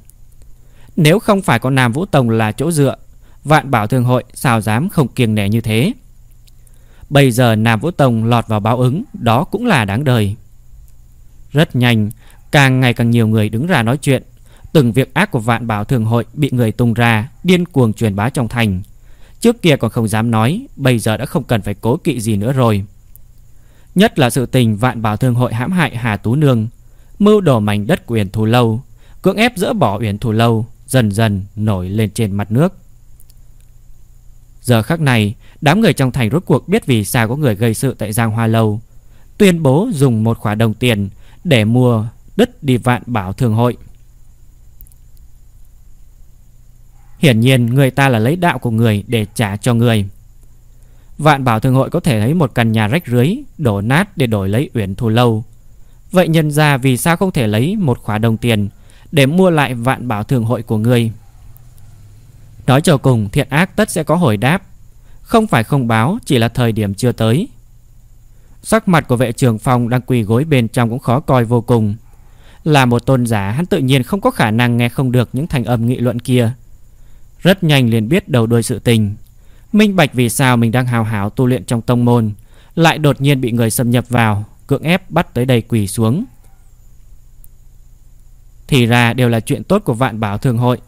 Nếu không phải có Nam Vũ Tông là chỗ dựa, Vạn Bảo Thương Hội sao dám không kiêng nể như thế. Bây giờ Nam Vũ Tông lọt vào báo ứng, đó cũng là đáng đời. Rất nhanh, càng ngày càng nhiều người đứng ra nói chuyện, từng việc ác của Vạn Bảo Thương Hội bị người tung ra, điên cuồng truyền bá trong thành. Trước kia còn không dám nói, bây giờ đã không cần phải cố kỵ gì nữa rồi. Nhất là sự tình vạn bảo thương hội hãm hại Hà Tú Nương, Mưu đổ mảnh đất của Uyển Thù Lâu, Cưỡng ép dỡ bỏ Uyển Thù Lâu, Dần dần nổi lên trên mặt nước. Giờ khắc này, Đám người trong thành rốt cuộc biết vì sao có người gây sự tại Giang Hoa Lâu, Tuyên bố dùng một khóa đồng tiền Để mua đất đi vạn bảo thương hội. Hiển nhiên người ta là lấy đạo của người để trả cho người. Vạn bảo thương hội có thể thấy một căn nhà rách rưới, Đổ nát để đổi lấy uyển thù lâu. Vậy nhân ra vì sao không thể lấy một khóa đồng tiền Để mua lại vạn bảo thương hội của ngươi Nói cho cùng, thiện ác tất sẽ có hồi đáp. Không phải không báo, Chỉ là thời điểm chưa tới. Sắc mặt của vệ trưởng phòng đang quỳ gối bên trong cũng khó coi vô cùng. Là một tôn giả, hắn tự nhiên không có khả năng nghe không được những thành âm nghị luận kia. Rất nhanh liền biết đầu đuôi sự tình. Minh bạch vì sao mình đang hào hảo tu luyện trong tông môn, Lại đột nhiên bị người xâm nhập vào, Cưỡng ép bắt tới đây quỳ xuống. Thì ra đều là chuyện tốt của vạn bảo thường hội.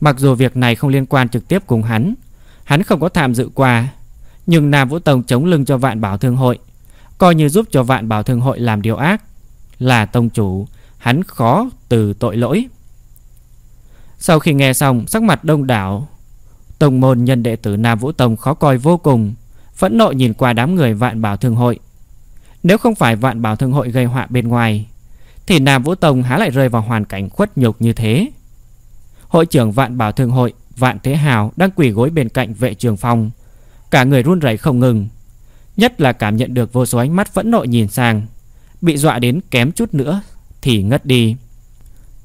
Mặc dù việc này không liên quan trực tiếp cùng hắn Hắn không có tham dự qua, Nhưng Nam Vũ Tông chống lưng cho vạn bảo thương hội, Coi như giúp cho vạn bảo thương hội làm điều ác, Là tông chủ, Hắn khó từ tội lỗi. Sau khi nghe xong, Sắc mặt đông đảo Tông môn nhân đệ tử Nam Vũ Tông khó coi vô cùng, Phẫn nộ nhìn qua đám người vạn bảo thương hội. Nếu không phải vạn bảo thương hội gây họa bên ngoài, Thì Nam Vũ Tông há lại rơi vào hoàn cảnh khuất nhục như thế. Hội trưởng vạn bảo thương hội, Vạn Thế Hào đang quỳ gối bên cạnh vệ trường phong Cả người run rẩy không ngừng, Nhất là cảm nhận được vô số ánh mắt phẫn nộ nhìn sang. Bị dọa đến kém chút nữa Thì ngất đi.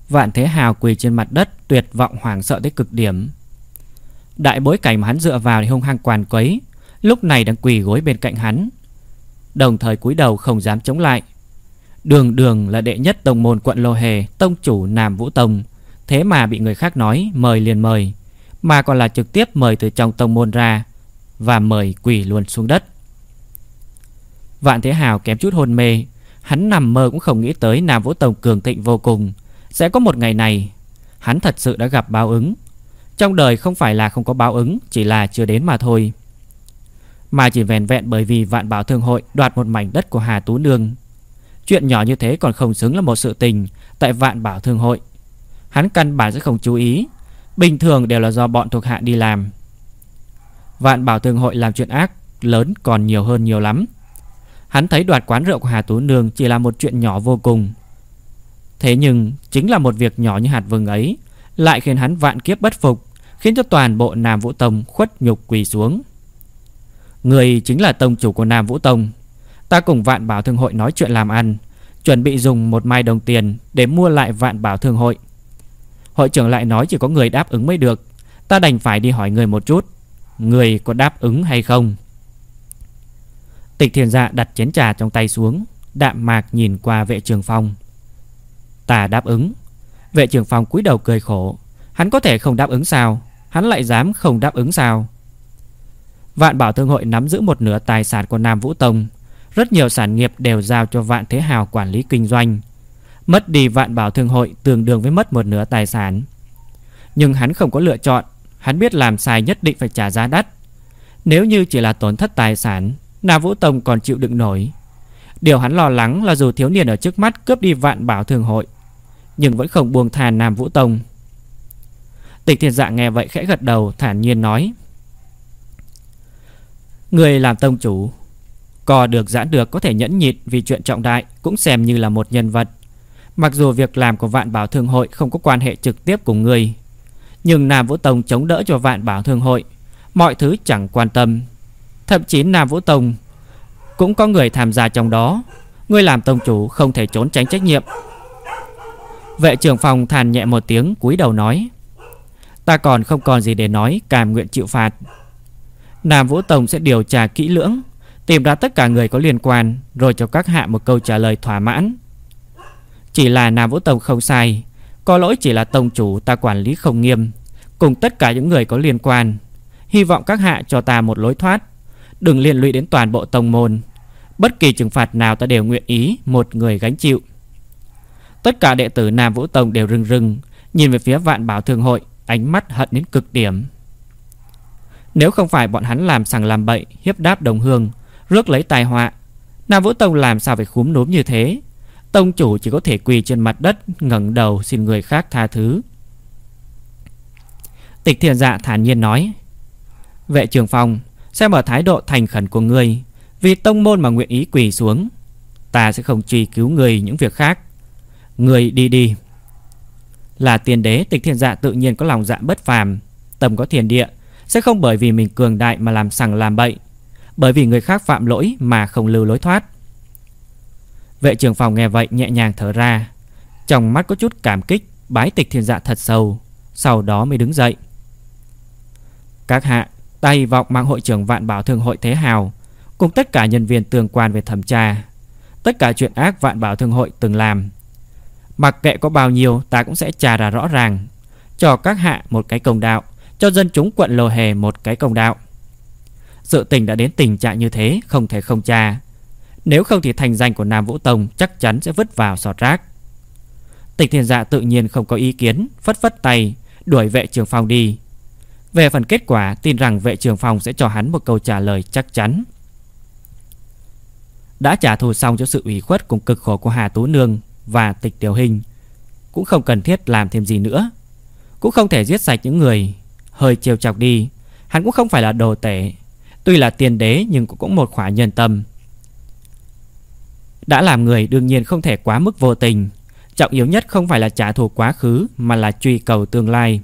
Vạn Thế Hào quỳ trên mặt đất, Tuyệt vọng hoảng sợ tới cực điểm. Đại bối cảnh mà hắn dựa vào thì hung hăng quàn quấy, Lúc này đang quỳ gối bên cạnh hắn. Đồng thời cúi đầu không dám chống lại. Đường đường là đệ nhất tông môn quận Lô Hề, Tông chủ Nam Vũ Tông. Thế mà bị người khác nói, mời liền mời, Mà còn là trực tiếp mời từ trong tông môn ra Và mời quỳ luôn xuống đất. Vạn Thế Hào kém chút hôn mê. Hắn nằm mơ cũng không nghĩ tới Nam Vũ Tông cường thịnh vô cùng. Sẽ có một ngày này, Hắn thật sự đã gặp báo ứng. Trong đời không phải là không có báo ứng, Chỉ là chưa đến mà thôi. Mà chỉ vẹn vẹn bởi vì vạn bảo thương hội Đoạt một mảnh đất của Hà Tú Nương. Chuyện nhỏ như thế còn không xứng là một sự tình Tại vạn bảo thương hội. Hắn căn bản sẽ không chú ý, Bình thường đều là do bọn thuộc hạ đi làm. Vạn bảo thương hội làm chuyện ác Lớn còn nhiều hơn nhiều lắm. Hắn thấy đoạt quán rượu của Hà Tú Nương Chỉ là một chuyện nhỏ vô cùng. Thế nhưng chính là một việc nhỏ như hạt vừng ấy Lại khiến hắn vạn kiếp bất phục. Khiến cho toàn bộ Nam Vũ Tông khuất nhục quỳ xuống. Người chính là tông chủ của Nam Vũ Tông. Ta cùng vạn bảo thương hội nói chuyện làm ăn, Chuẩn bị dùng một mai đồng tiền Để mua lại vạn bảo thương hội. Hội trưởng lại nói chỉ có người đáp ứng mới được. Ta đành phải đi hỏi người một chút. Người có đáp ứng hay không? Tịch thiền dạ đặt chén trà trong tay xuống, Đạm mạc nhìn qua vệ trường phong. Ta đáp ứng. Vệ trường phong cúi đầu cười khổ. Hắn có thể không đáp ứng sao? Hắn lại dám không đáp ứng sao? Vạn Bảo Thương hội nắm giữ một nửa tài sản của Nam Vũ Tông. Rất nhiều sản nghiệp đều giao cho Vạn Thế Hào quản lý kinh doanh. Mất đi Vạn Bảo Thương hội tương đương với mất một nửa tài sản. Nhưng hắn không có lựa chọn. Hắn biết làm sai nhất định phải trả giá đắt. Nếu như chỉ là tổn thất tài sản, Nam Vũ Tông còn chịu đựng nổi. Điều hắn lo lắng là dù thiếu niên ở trước mắt Cướp đi Vạn Bảo Thương hội, Nhưng vẫn không buông thà Nam Vũ Tông. Tịch thiên dạ nghe vậy khẽ gật đầu, Thản nhiên nói, Người làm tông chủ Co được giãn được có thể nhẫn nhịn Vì chuyện trọng đại, cũng xem như là một nhân vật. Mặc dù việc làm của Vạn Bảo Thương hội Không có quan hệ trực tiếp cùng người Nhưng Nam Vũ Tông chống đỡ cho Vạn Bảo Thương hội, Mọi thứ chẳng quan tâm. Thậm chí Nam Vũ Tông Cũng có người tham gia trong đó. Người làm tông chủ không thể trốn tránh trách nhiệm. Vệ trưởng phòng thàn nhẹ một tiếng, cúi đầu nói Ta còn không còn gì để nói cảm nguyện chịu phạt. Nam Vũ Tông sẽ điều tra kỹ lưỡng, Tìm ra tất cả người có liên quan, Rồi cho các hạ một câu trả lời thỏa mãn. Chỉ là Nam Vũ Tông không sai, Có lỗi chỉ là tông chủ ta quản lý không nghiêm, Cùng tất cả những người có liên quan. Hy vọng các hạ cho ta một lối thoát, Đừng liên lụy đến toàn bộ tông môn. Bất kỳ trừng phạt nào ta đều nguyện ý Một người gánh chịu. Tất cả đệ tử Nam Vũ Tông đều rưng rưng, Nhìn về phía vạn bảo thương hội. Ánh mắt hận đến cực điểm. Nếu không phải bọn hắn làm sằng làm bậy, Hiếp đáp đồng hương, Rước lấy tai họa, Nam Vũ Tông làm sao phải khúm núm như thế? Tông chủ chỉ có thể quỳ trên mặt đất, ngẩng đầu xin người khác tha thứ. Tịch thiền dạ thản nhiên nói, Vệ trường phong Xem ở thái độ thành khẩn của ngươi, Vì tông môn mà nguyện ý quỳ xuống, Ta sẽ không truy cứu người những việc khác. Người đi đi. Là tiền đế, tịch thiên dạ tự nhiên có lòng dạ bất phàm Tầm có thiền địa, Sẽ không bởi vì mình cường đại mà làm sằng làm bậy, Bởi vì người khác phạm lỗi mà không lưu lối thoát. Vệ trưởng phòng nghe vậy nhẹ nhàng thở ra, Trong mắt có chút cảm kích, Bái tịch thiên dạ thật sâu, Sau đó mới đứng dậy. Các hạ, Ta hy vọng mang hội trưởng vạn bảo thương hội Thế Hào, Cùng tất cả nhân viên tương quan về thẩm tra, Tất cả chuyện ác vạn bảo thương hội từng làm Mặc kệ có bao nhiêu, Ta cũng sẽ trả ra rõ ràng. Cho các hạ một cái công đạo, Cho dân chúng quận lồ Hề một cái công đạo. Sự tình đã đến tình trạng như thế, Không thể không tra. Nếu không thì thành danh của Nam Vũ Tông Chắc chắn sẽ vứt vào sọt rác. Tịch thiền dạ tự nhiên không có ý kiến, Phất phất tay, Đuổi vệ trường phòng đi. Về phần kết quả, tin rằng vệ trường phòng sẽ cho hắn một câu trả lời chắc chắn. Đã trả thù xong cho sự ủy khuất cùng cực khổ của Hà Tú Nương và tịch tiểu hình. Cũng không cần thiết làm thêm gì nữa. Cũng không thể giết sạch những người. Hơi chiều chọc đi. Hắn cũng không phải là đồ tể Tuy là tiền đế nhưng cũng một khỏa nhân tâm. Đã làm người đương nhiên không thể quá mức vô tình. Trọng yếu nhất không phải là trả thù quá khứ Mà là truy cầu tương lai.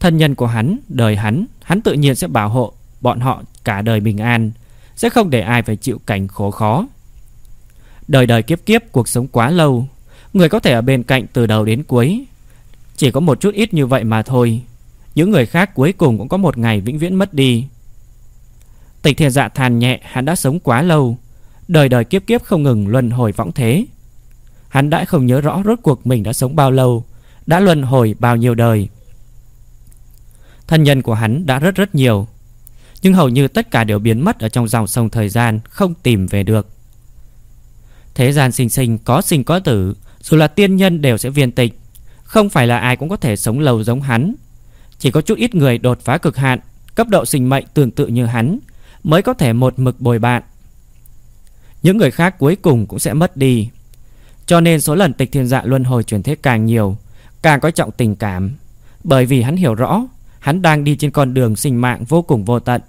Thân nhân của hắn, đời hắn Hắn tự nhiên sẽ bảo hộ bọn họ cả đời bình an Sẽ không để ai phải chịu cảnh khổ khó. Đời đời kiếp kiếp, cuộc sống quá lâu. Người có thể ở bên cạnh từ đầu đến cuối. Chỉ có một chút ít như vậy mà thôi. Những người khác cuối cùng cũng có một ngày vĩnh viễn mất đi. Tịch thiên dạ than nhẹ, Hắn đã sống quá lâu. Đời đời kiếp kiếp không ngừng luân hồi võng thế. Hắn đã không nhớ rõ rốt cuộc mình đã sống bao lâu, Đã luân hồi bao nhiêu đời. Thân nhân của hắn đã rất rất nhiều. Nhưng hầu như tất cả đều biến mất Ở trong dòng sông thời gian, Không tìm về được. Thế gian sinh sinh có sinh có tử, Dù là tiên nhân đều sẽ viên tịch. Không phải là ai cũng có thể sống lâu giống hắn. Chỉ có chút ít người đột phá cực hạn, Cấp độ sinh mệnh tương tự như hắn, Mới có thể một mực bồi bạn. Những người khác cuối cùng cũng sẽ mất đi. Cho nên số lần tịch thiên dạ luân hồi chuyển thế càng nhiều, Càng có trọng tình cảm. Bởi vì hắn hiểu rõ, Hắn đang đi trên con đường sinh mạng vô cùng vô tận.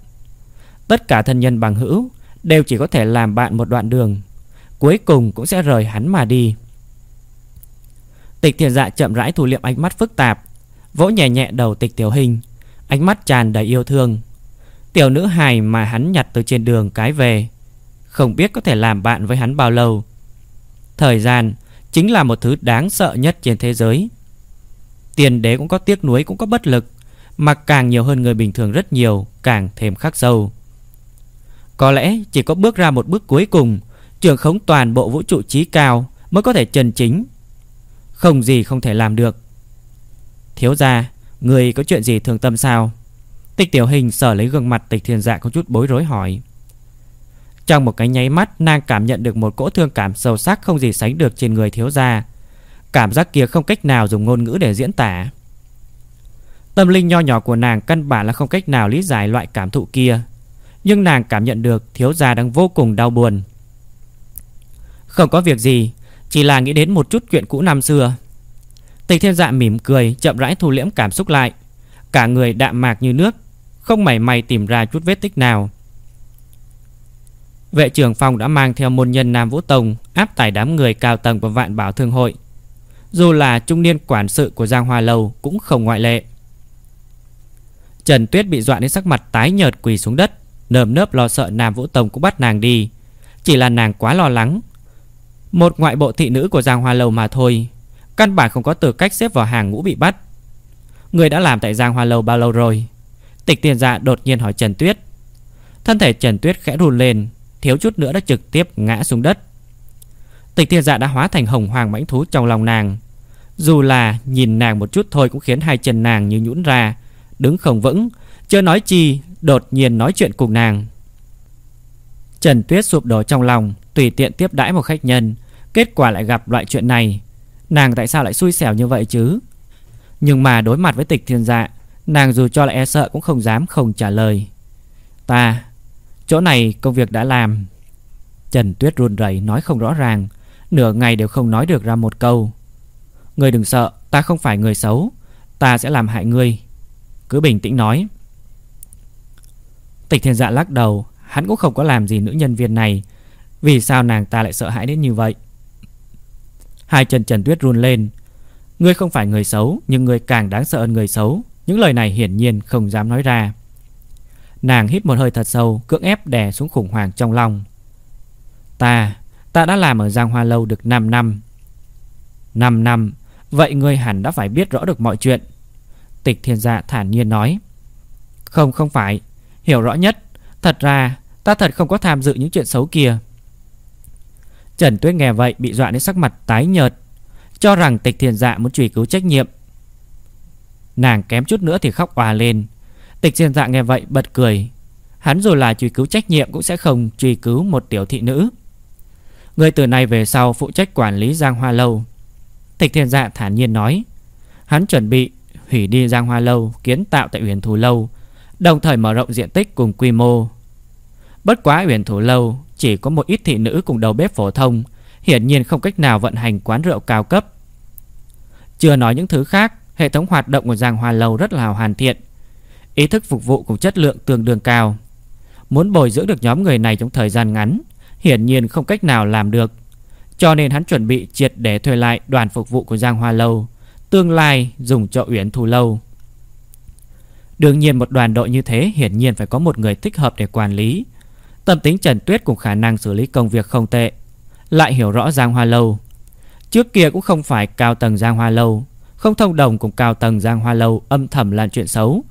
Tất cả thân nhân bằng hữu Đều chỉ có thể làm bạn một đoạn đường. Cuối cùng cũng sẽ rời hắn mà đi. Tịch thiền dạ chậm rãi thu liệm ánh mắt phức tạp, Vỗ nhẹ nhẹ đầu tịch tiểu hình, Ánh mắt tràn đầy yêu thương. Tiểu nữ hài mà hắn nhặt từ trên đường cái về, Không biết có thể làm bạn với hắn bao lâu. Thời gian Chính là một thứ đáng sợ nhất trên thế giới. Tiền đế cũng có tiếc nuối, cũng có bất lực, Mà càng nhiều hơn người bình thường rất nhiều, Càng thêm khắc sâu. Có lẽ chỉ có bước ra một bước cuối cùng trưởng khống toàn bộ vũ trụ trí cao Mới có thể chân chính. Không gì không thể làm được. Thiếu gia, Người có chuyện gì thường tâm sao? Tịch tiểu hình sở lấy gương mặt tịch thiên dạ có chút bối rối hỏi. Trong một cái nháy mắt, Nàng cảm nhận được một cỗ thương cảm sâu sắc Không gì sánh được trên người thiếu gia. Cảm giác kia không cách nào dùng ngôn ngữ để diễn tả. Tâm linh nho nhỏ của nàng Căn bản là không cách nào lý giải loại cảm thụ kia. Nhưng nàng cảm nhận được Thiếu gia đang vô cùng đau buồn. Không có việc gì, Chỉ là nghĩ đến một chút chuyện cũ năm xưa. Tịch thiên dạ mỉm cười, Chậm rãi thu liễm cảm xúc lại. Cả người đạm mạc như nước, không mảy may tìm ra chút vết tích nào. Vệ trưởng phòng đã mang theo môn nhân Nam Vũ Tông Áp tải đám người cao tầng của vạn bảo thương hội. Dù là trung niên quản sự của Giang Hoa Lâu Cũng không ngoại lệ. Trần Tuyết bị dọa đến sắc mặt tái nhợt quỳ xuống đất, Nơm nớp lo sợ Nam Vũ Tông cũng bắt nàng đi. Chỉ là nàng quá lo lắng một ngoại bộ thị nữ của Giang Hoa Lâu mà thôi. Căn bản không có tư cách xếp vào hàng ngũ bị bắt. Người đã làm tại Giang Hoa Lâu bao lâu rồi? Tịch tiền dạ đột nhiên hỏi Trần Tuyết. Thân thể Trần Tuyết khẽ run lên, Thiếu chút nữa đã trực tiếp ngã xuống đất. Tịch tiền dạ đã hóa thành hồng hoàng mãnh thú trong lòng nàng. Dù là nhìn nàng một chút thôi Cũng khiến hai chân nàng như nhũn ra, Đứng không vững, Chưa nói chi, đột nhiên nói chuyện cùng nàng. Trần Tuyết sụp đổ trong lòng. Tùy tiện tiếp đãi một khách nhân, Kết quả lại gặp loại chuyện này. Nàng tại sao lại xui xẻo như vậy chứ? Nhưng mà đối mặt với tịch thiên dạ Nàng dù cho là e sợ cũng không dám không trả lời. Ta, Chỗ này công việc đã làm. Trần Tuyết run rẩy nói không rõ ràng, Nửa ngày đều không nói được ra một câu. Người đừng sợ, Ta không phải người xấu, Ta sẽ làm hại ngươi. Cứ bình tĩnh nói. Tịch thiên dạ lắc đầu, Hắn cũng không có làm gì nữ nhân viên này vì sao nàng ta lại sợ hãi đến như vậy? Hai chân Trần Tuyết run lên. Ngươi không phải người xấu, Nhưng ngươi càng đáng sợ hơn người xấu. Những lời này hiển nhiên không dám nói ra. Nàng hít một hơi thật sâu, Cưỡng ép đè xuống khủng hoảng trong lòng. Ta Ta đã làm ở Giang Hoa Lâu được 5 năm. 5 năm, Vậy ngươi hẳn đã phải biết rõ được mọi chuyện. Tịch thiên dạ thản nhiên nói. Không không phải. Hiểu rõ nhất, Thật ra, ta thật không có tham dự những chuyện xấu kia. Trần Tuyết nghe vậy bị dọa đến sắc mặt tái nhợt Cho rằng tịch thiên dạ muốn truy cứu trách nhiệm. Nàng kém chút nữa thì khóc òa lên. Tịch Thiên dạ nghe vậy bật cười. Hắn dù là truy cứu trách nhiệm Cũng sẽ không truy cứu một tiểu thị nữ. Người từ nay về sau Phụ trách quản lý Giang Hoa Lâu. Tịch thiên dạ thản nhiên nói Hắn chuẩn bị hủy đi Giang Hoa Lâu kiến tạo tại Uyển Thù Lâu, đồng thời mở rộng diện tích cùng quy mô. Bất quá Uyển Thù Lâu chỉ có một ít thị nữ cùng đầu bếp phổ thông, hiển nhiên không cách nào vận hành quán rượu cao cấp. Chưa nói những thứ khác, hệ thống hoạt động của Giang Hoa Lâu rất là hoàn thiện, ý thức phục vụ cùng chất lượng tương đương cao. Muốn bồi dưỡng được nhóm người này trong thời gian ngắn, hiển nhiên không cách nào làm được. Cho nên hắn chuẩn bị triệt để thuê lại đoàn phục vụ của Giang Hoa Lâu, tương lai dùng cho Uyển Thù Lâu. Đương nhiên một đoàn đội như thế hiển nhiên phải có một người thích hợp để quản lý. Tâm tính Trần Tuyết cùng khả năng xử lý công việc không tệ, lại hiểu rõ Giang Hoa Lâu. Trước kia cũng không phải cao tầng Giang Hoa Lâu, không thông đồng cùng cao tầng Giang Hoa Lâu âm thầm lan chuyện xấu,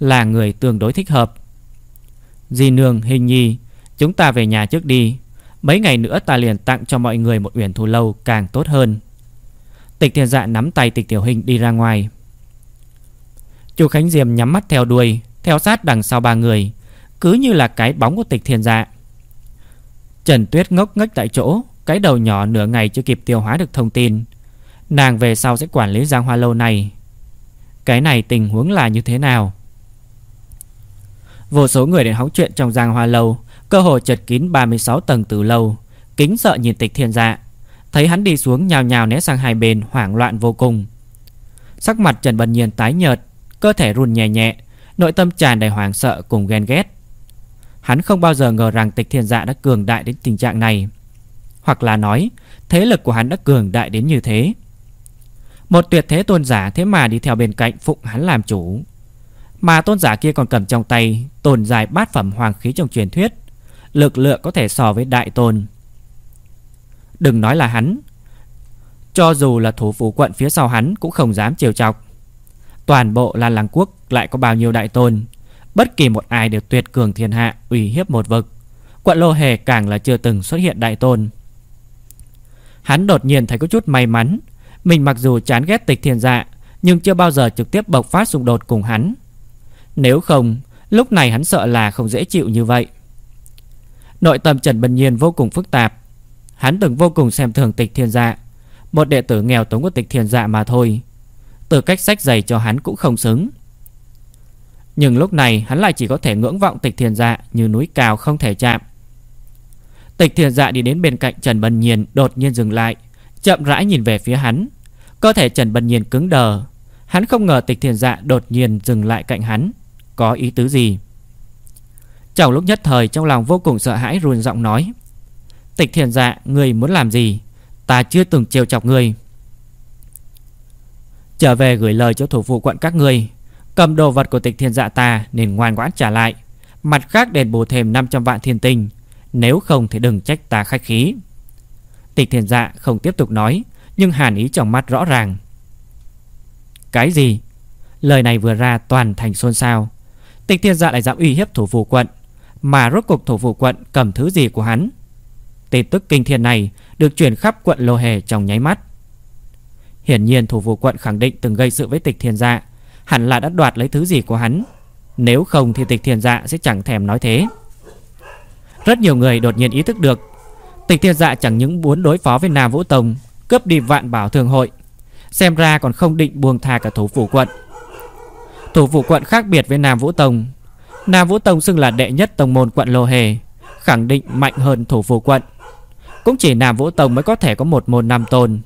là người tương đối thích hợp. Di Nương, Hình Nhi, chúng ta về nhà trước đi. Mấy ngày nữa ta liền tặng cho mọi người một uyển thù lâu càng tốt hơn. Tịch Thiên Dạ nắm tay Tịch Tiểu Hình đi ra ngoài. Chu Khánh Diệm nhắm mắt theo đuôi, theo sát đằng sau ba người, cứ như là cái bóng của Tịch Thiên Dạ. Trần Tuyết ngốc ngách tại chỗ, cái đầu nhỏ nửa ngày chưa kịp tiêu hóa được thông tin. Nàng về sau sẽ quản lý Giang Hoa Lâu này. Cái này tình huống là như thế nào? Vô số người đến hóng chuyện trong Giang Hoa Lâu, cơ hồ chật kín 36 tầng từ lâu, kính sợ nhìn Tịch Thiên Dạ. Thấy hắn đi xuống nhào nhào né sang hai bên hoảng loạn vô cùng Sắc mặt Trần bần Nhiên tái nhợt Cơ thể run nhẹ nhẹ Nội tâm tràn đầy hoảng sợ cùng ghen ghét Hắn không bao giờ ngờ rằng tịch thiên dạ đã cường đại đến tình trạng này. Hoặc là nói, Thế lực của hắn đã cường đại đến như thế. Một tuyệt thế tôn giả thế mà đi theo bên cạnh phụng hắn làm chủ. Mà tôn giả kia còn cầm trong tay Tồn dài bát phẩm hoàng khí trong truyền thuyết. Lực lượng có thể so với đại tôn. Đừng nói là hắn. Cho dù là thủ phủ quận phía sau hắn Cũng không dám chiều chọc. Toàn bộ là làng Quốc lại có bao nhiêu đại tôn? Bất kỳ một ai đều tuyệt cường thiên hạ Ủy hiếp một vực. Quận Lô Hề càng là chưa từng xuất hiện đại tôn. Hắn đột nhiên thấy có chút may mắn. Mình mặc dù chán ghét tịch thiên dạ Nhưng chưa bao giờ trực tiếp bộc phát xung đột cùng hắn. Nếu không, Lúc này hắn sợ là không dễ chịu như vậy. Nội tâm Trần Bân Nhiên vô cùng phức tạp. Hắn từng vô cùng xem thường tịch thiên dạ Một đệ tử nghèo túng của tịch thiên dạ mà thôi. Từ cách sách giày cho hắn cũng không xứng. Nhưng lúc này hắn lại chỉ có thể ngưỡng vọng tịch thiền dạ Như núi cao không thể chạm. Tịch thiền dạ đi đến bên cạnh Trần Bân Nhiên, Đột nhiên dừng lại, Chậm rãi nhìn về phía hắn. Cơ thể Trần Bân Nhiên cứng đờ, Hắn không ngờ tịch thiền dạ đột nhiên dừng lại cạnh hắn. Có ý tứ gì? Trong lúc nhất thời, trong lòng vô cùng sợ hãi, run giọng nói, Tịch thiền dạ Người muốn làm gì? Ta chưa từng trêu chọc người Trở về gửi lời cho thủ phụ quận các người Cầm đồ vật của tịch thiên dạ ta Nên ngoan ngoãn trả lại. Mặt khác đền bù thêm 500 vạn thiên tinh Nếu không thì đừng trách ta khách khí. Tịch thiên dạ không tiếp tục nói Nhưng hàn ý trong mắt rõ ràng. Cái gì? Lời này vừa ra toàn thành xôn xao. Tịch thiên dạ lại dám uy hiếp thủ phủ quận Mà rốt cục thủ phủ quận cầm thứ gì của hắn? Tin tức kinh thiên này được chuyển khắp quận Lô Hề trong nháy mắt. Hiển nhiên thủ phủ quận khẳng định từng gây sự với tịch thiên dạ, hẳn là đã đoạt lấy thứ gì của hắn. Nếu không thì tịch Thiền dạ sẽ chẳng thèm nói thế. Rất nhiều người đột nhiên ý thức được, tịch Thiền dạ chẳng những muốn đối phó với Nam Vũ Tông, cướp đi vạn bảo thường hội, xem ra còn không định buông tha cả thủ phủ quận. Thủ phủ quận khác biệt với Nam Vũ Tông, Nam Vũ Tông xưng là đệ nhất tông môn quận Lô Hề, khẳng định mạnh hơn thủ phủ quận. Cũng chỉ Nam Vũ Tông mới có thể có một môn năm tôn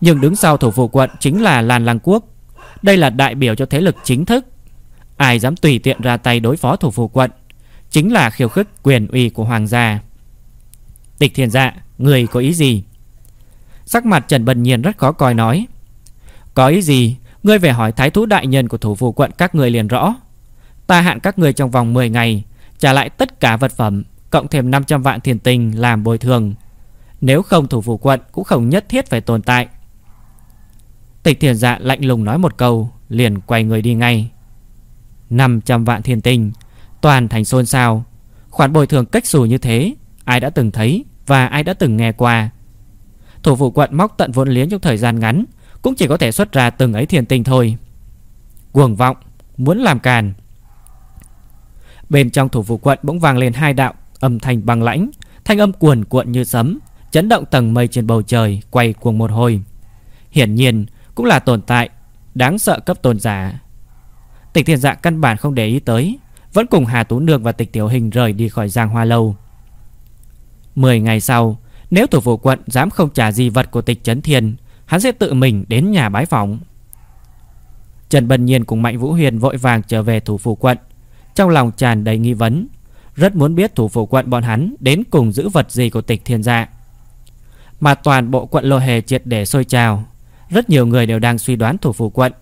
Nhưng đứng sau thủ phủ quận chính là Lan Lăng Quốc đây là đại biểu cho thế lực chính thức. Ai dám tùy tiện ra tay đối phó thủ phủ quận, Chính là khiêu khích quyền uy của hoàng gia. Tịch thiền dạ Người có ý gì? Sắc mặt Trần Bần Nhiên rất khó coi nói. Có ý gì? Ngươi về hỏi thái thú đại nhân của thủ phủ quận các người liền rõ. Ta hạn các người trong vòng 10 ngày, Trả lại tất cả vật phẩm, Cộng thêm 500 vạn thiền tình làm bồi thường. Nếu không thủ phủ quận Cũng không nhất thiết phải tồn tại. Tịch thiền dạ lạnh lùng nói một câu Liền quay người đi ngay. 500 vạn thiên tinh Toàn thành xôn xao. Khoản bồi thường cách xù như thế Ai đã từng thấy và ai đã từng nghe qua. Thủ vụ quận móc tận vốn liếng trong thời gian ngắn Cũng chỉ có thể xuất ra từng ấy thiên tinh thôi. Cuồng vọng Muốn làm càn. Bên trong thủ vụ quận bỗng vang lên hai đạo âm thanh băng lãnh, thanh âm cuồn cuộn như sấm, chấn động tầng mây trên bầu trời, quay cuồng một hồi. Hiển nhiên cũng là tồn tại, Đáng sợ cấp tôn giả. Tịch thiên dạ căn bản không để ý tới, Vẫn cùng Hà Tú Nương và tịch tiểu hình rời đi khỏi giang hoa lâu. Mười ngày sau, Nếu thủ phủ quận dám không trả gì vật của tịch Trấn Thiên, Hắn sẽ tự mình đến nhà bái phỏng. Trần Bân Nhiên cùng Mạnh Vũ Huyền vội vàng trở về thủ phủ quận. Trong lòng tràn đầy nghi vấn, Rất muốn biết thủ phủ quận bọn hắn Đến cùng giữ vật gì của tịch thiên dạ. Mà toàn bộ quận lô hề triệt để sôi trào. Rất nhiều người đều đang suy đoán thủ phủ quận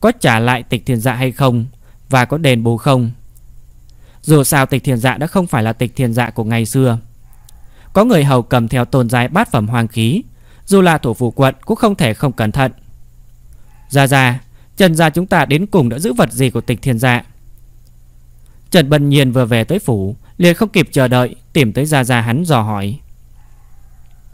Có trả lại tịch thiên dạ hay không Và có đền bù không. Dù sao tịch thiên dạ đã không phải là tịch thiên dạ của ngày xưa. Có người hầu cầm theo tôn giái bát phẩm hoàng khí, Dù là thủ phủ quận cũng không thể không cẩn thận. Ra ra, Trần gia chúng ta đến cùng đã giữ vật gì của tịch thiên dạ? Trần Bân Nhiên vừa về tới phủ, liền không kịp chờ đợi, Tìm tới Gia Gia hắn dò hỏi.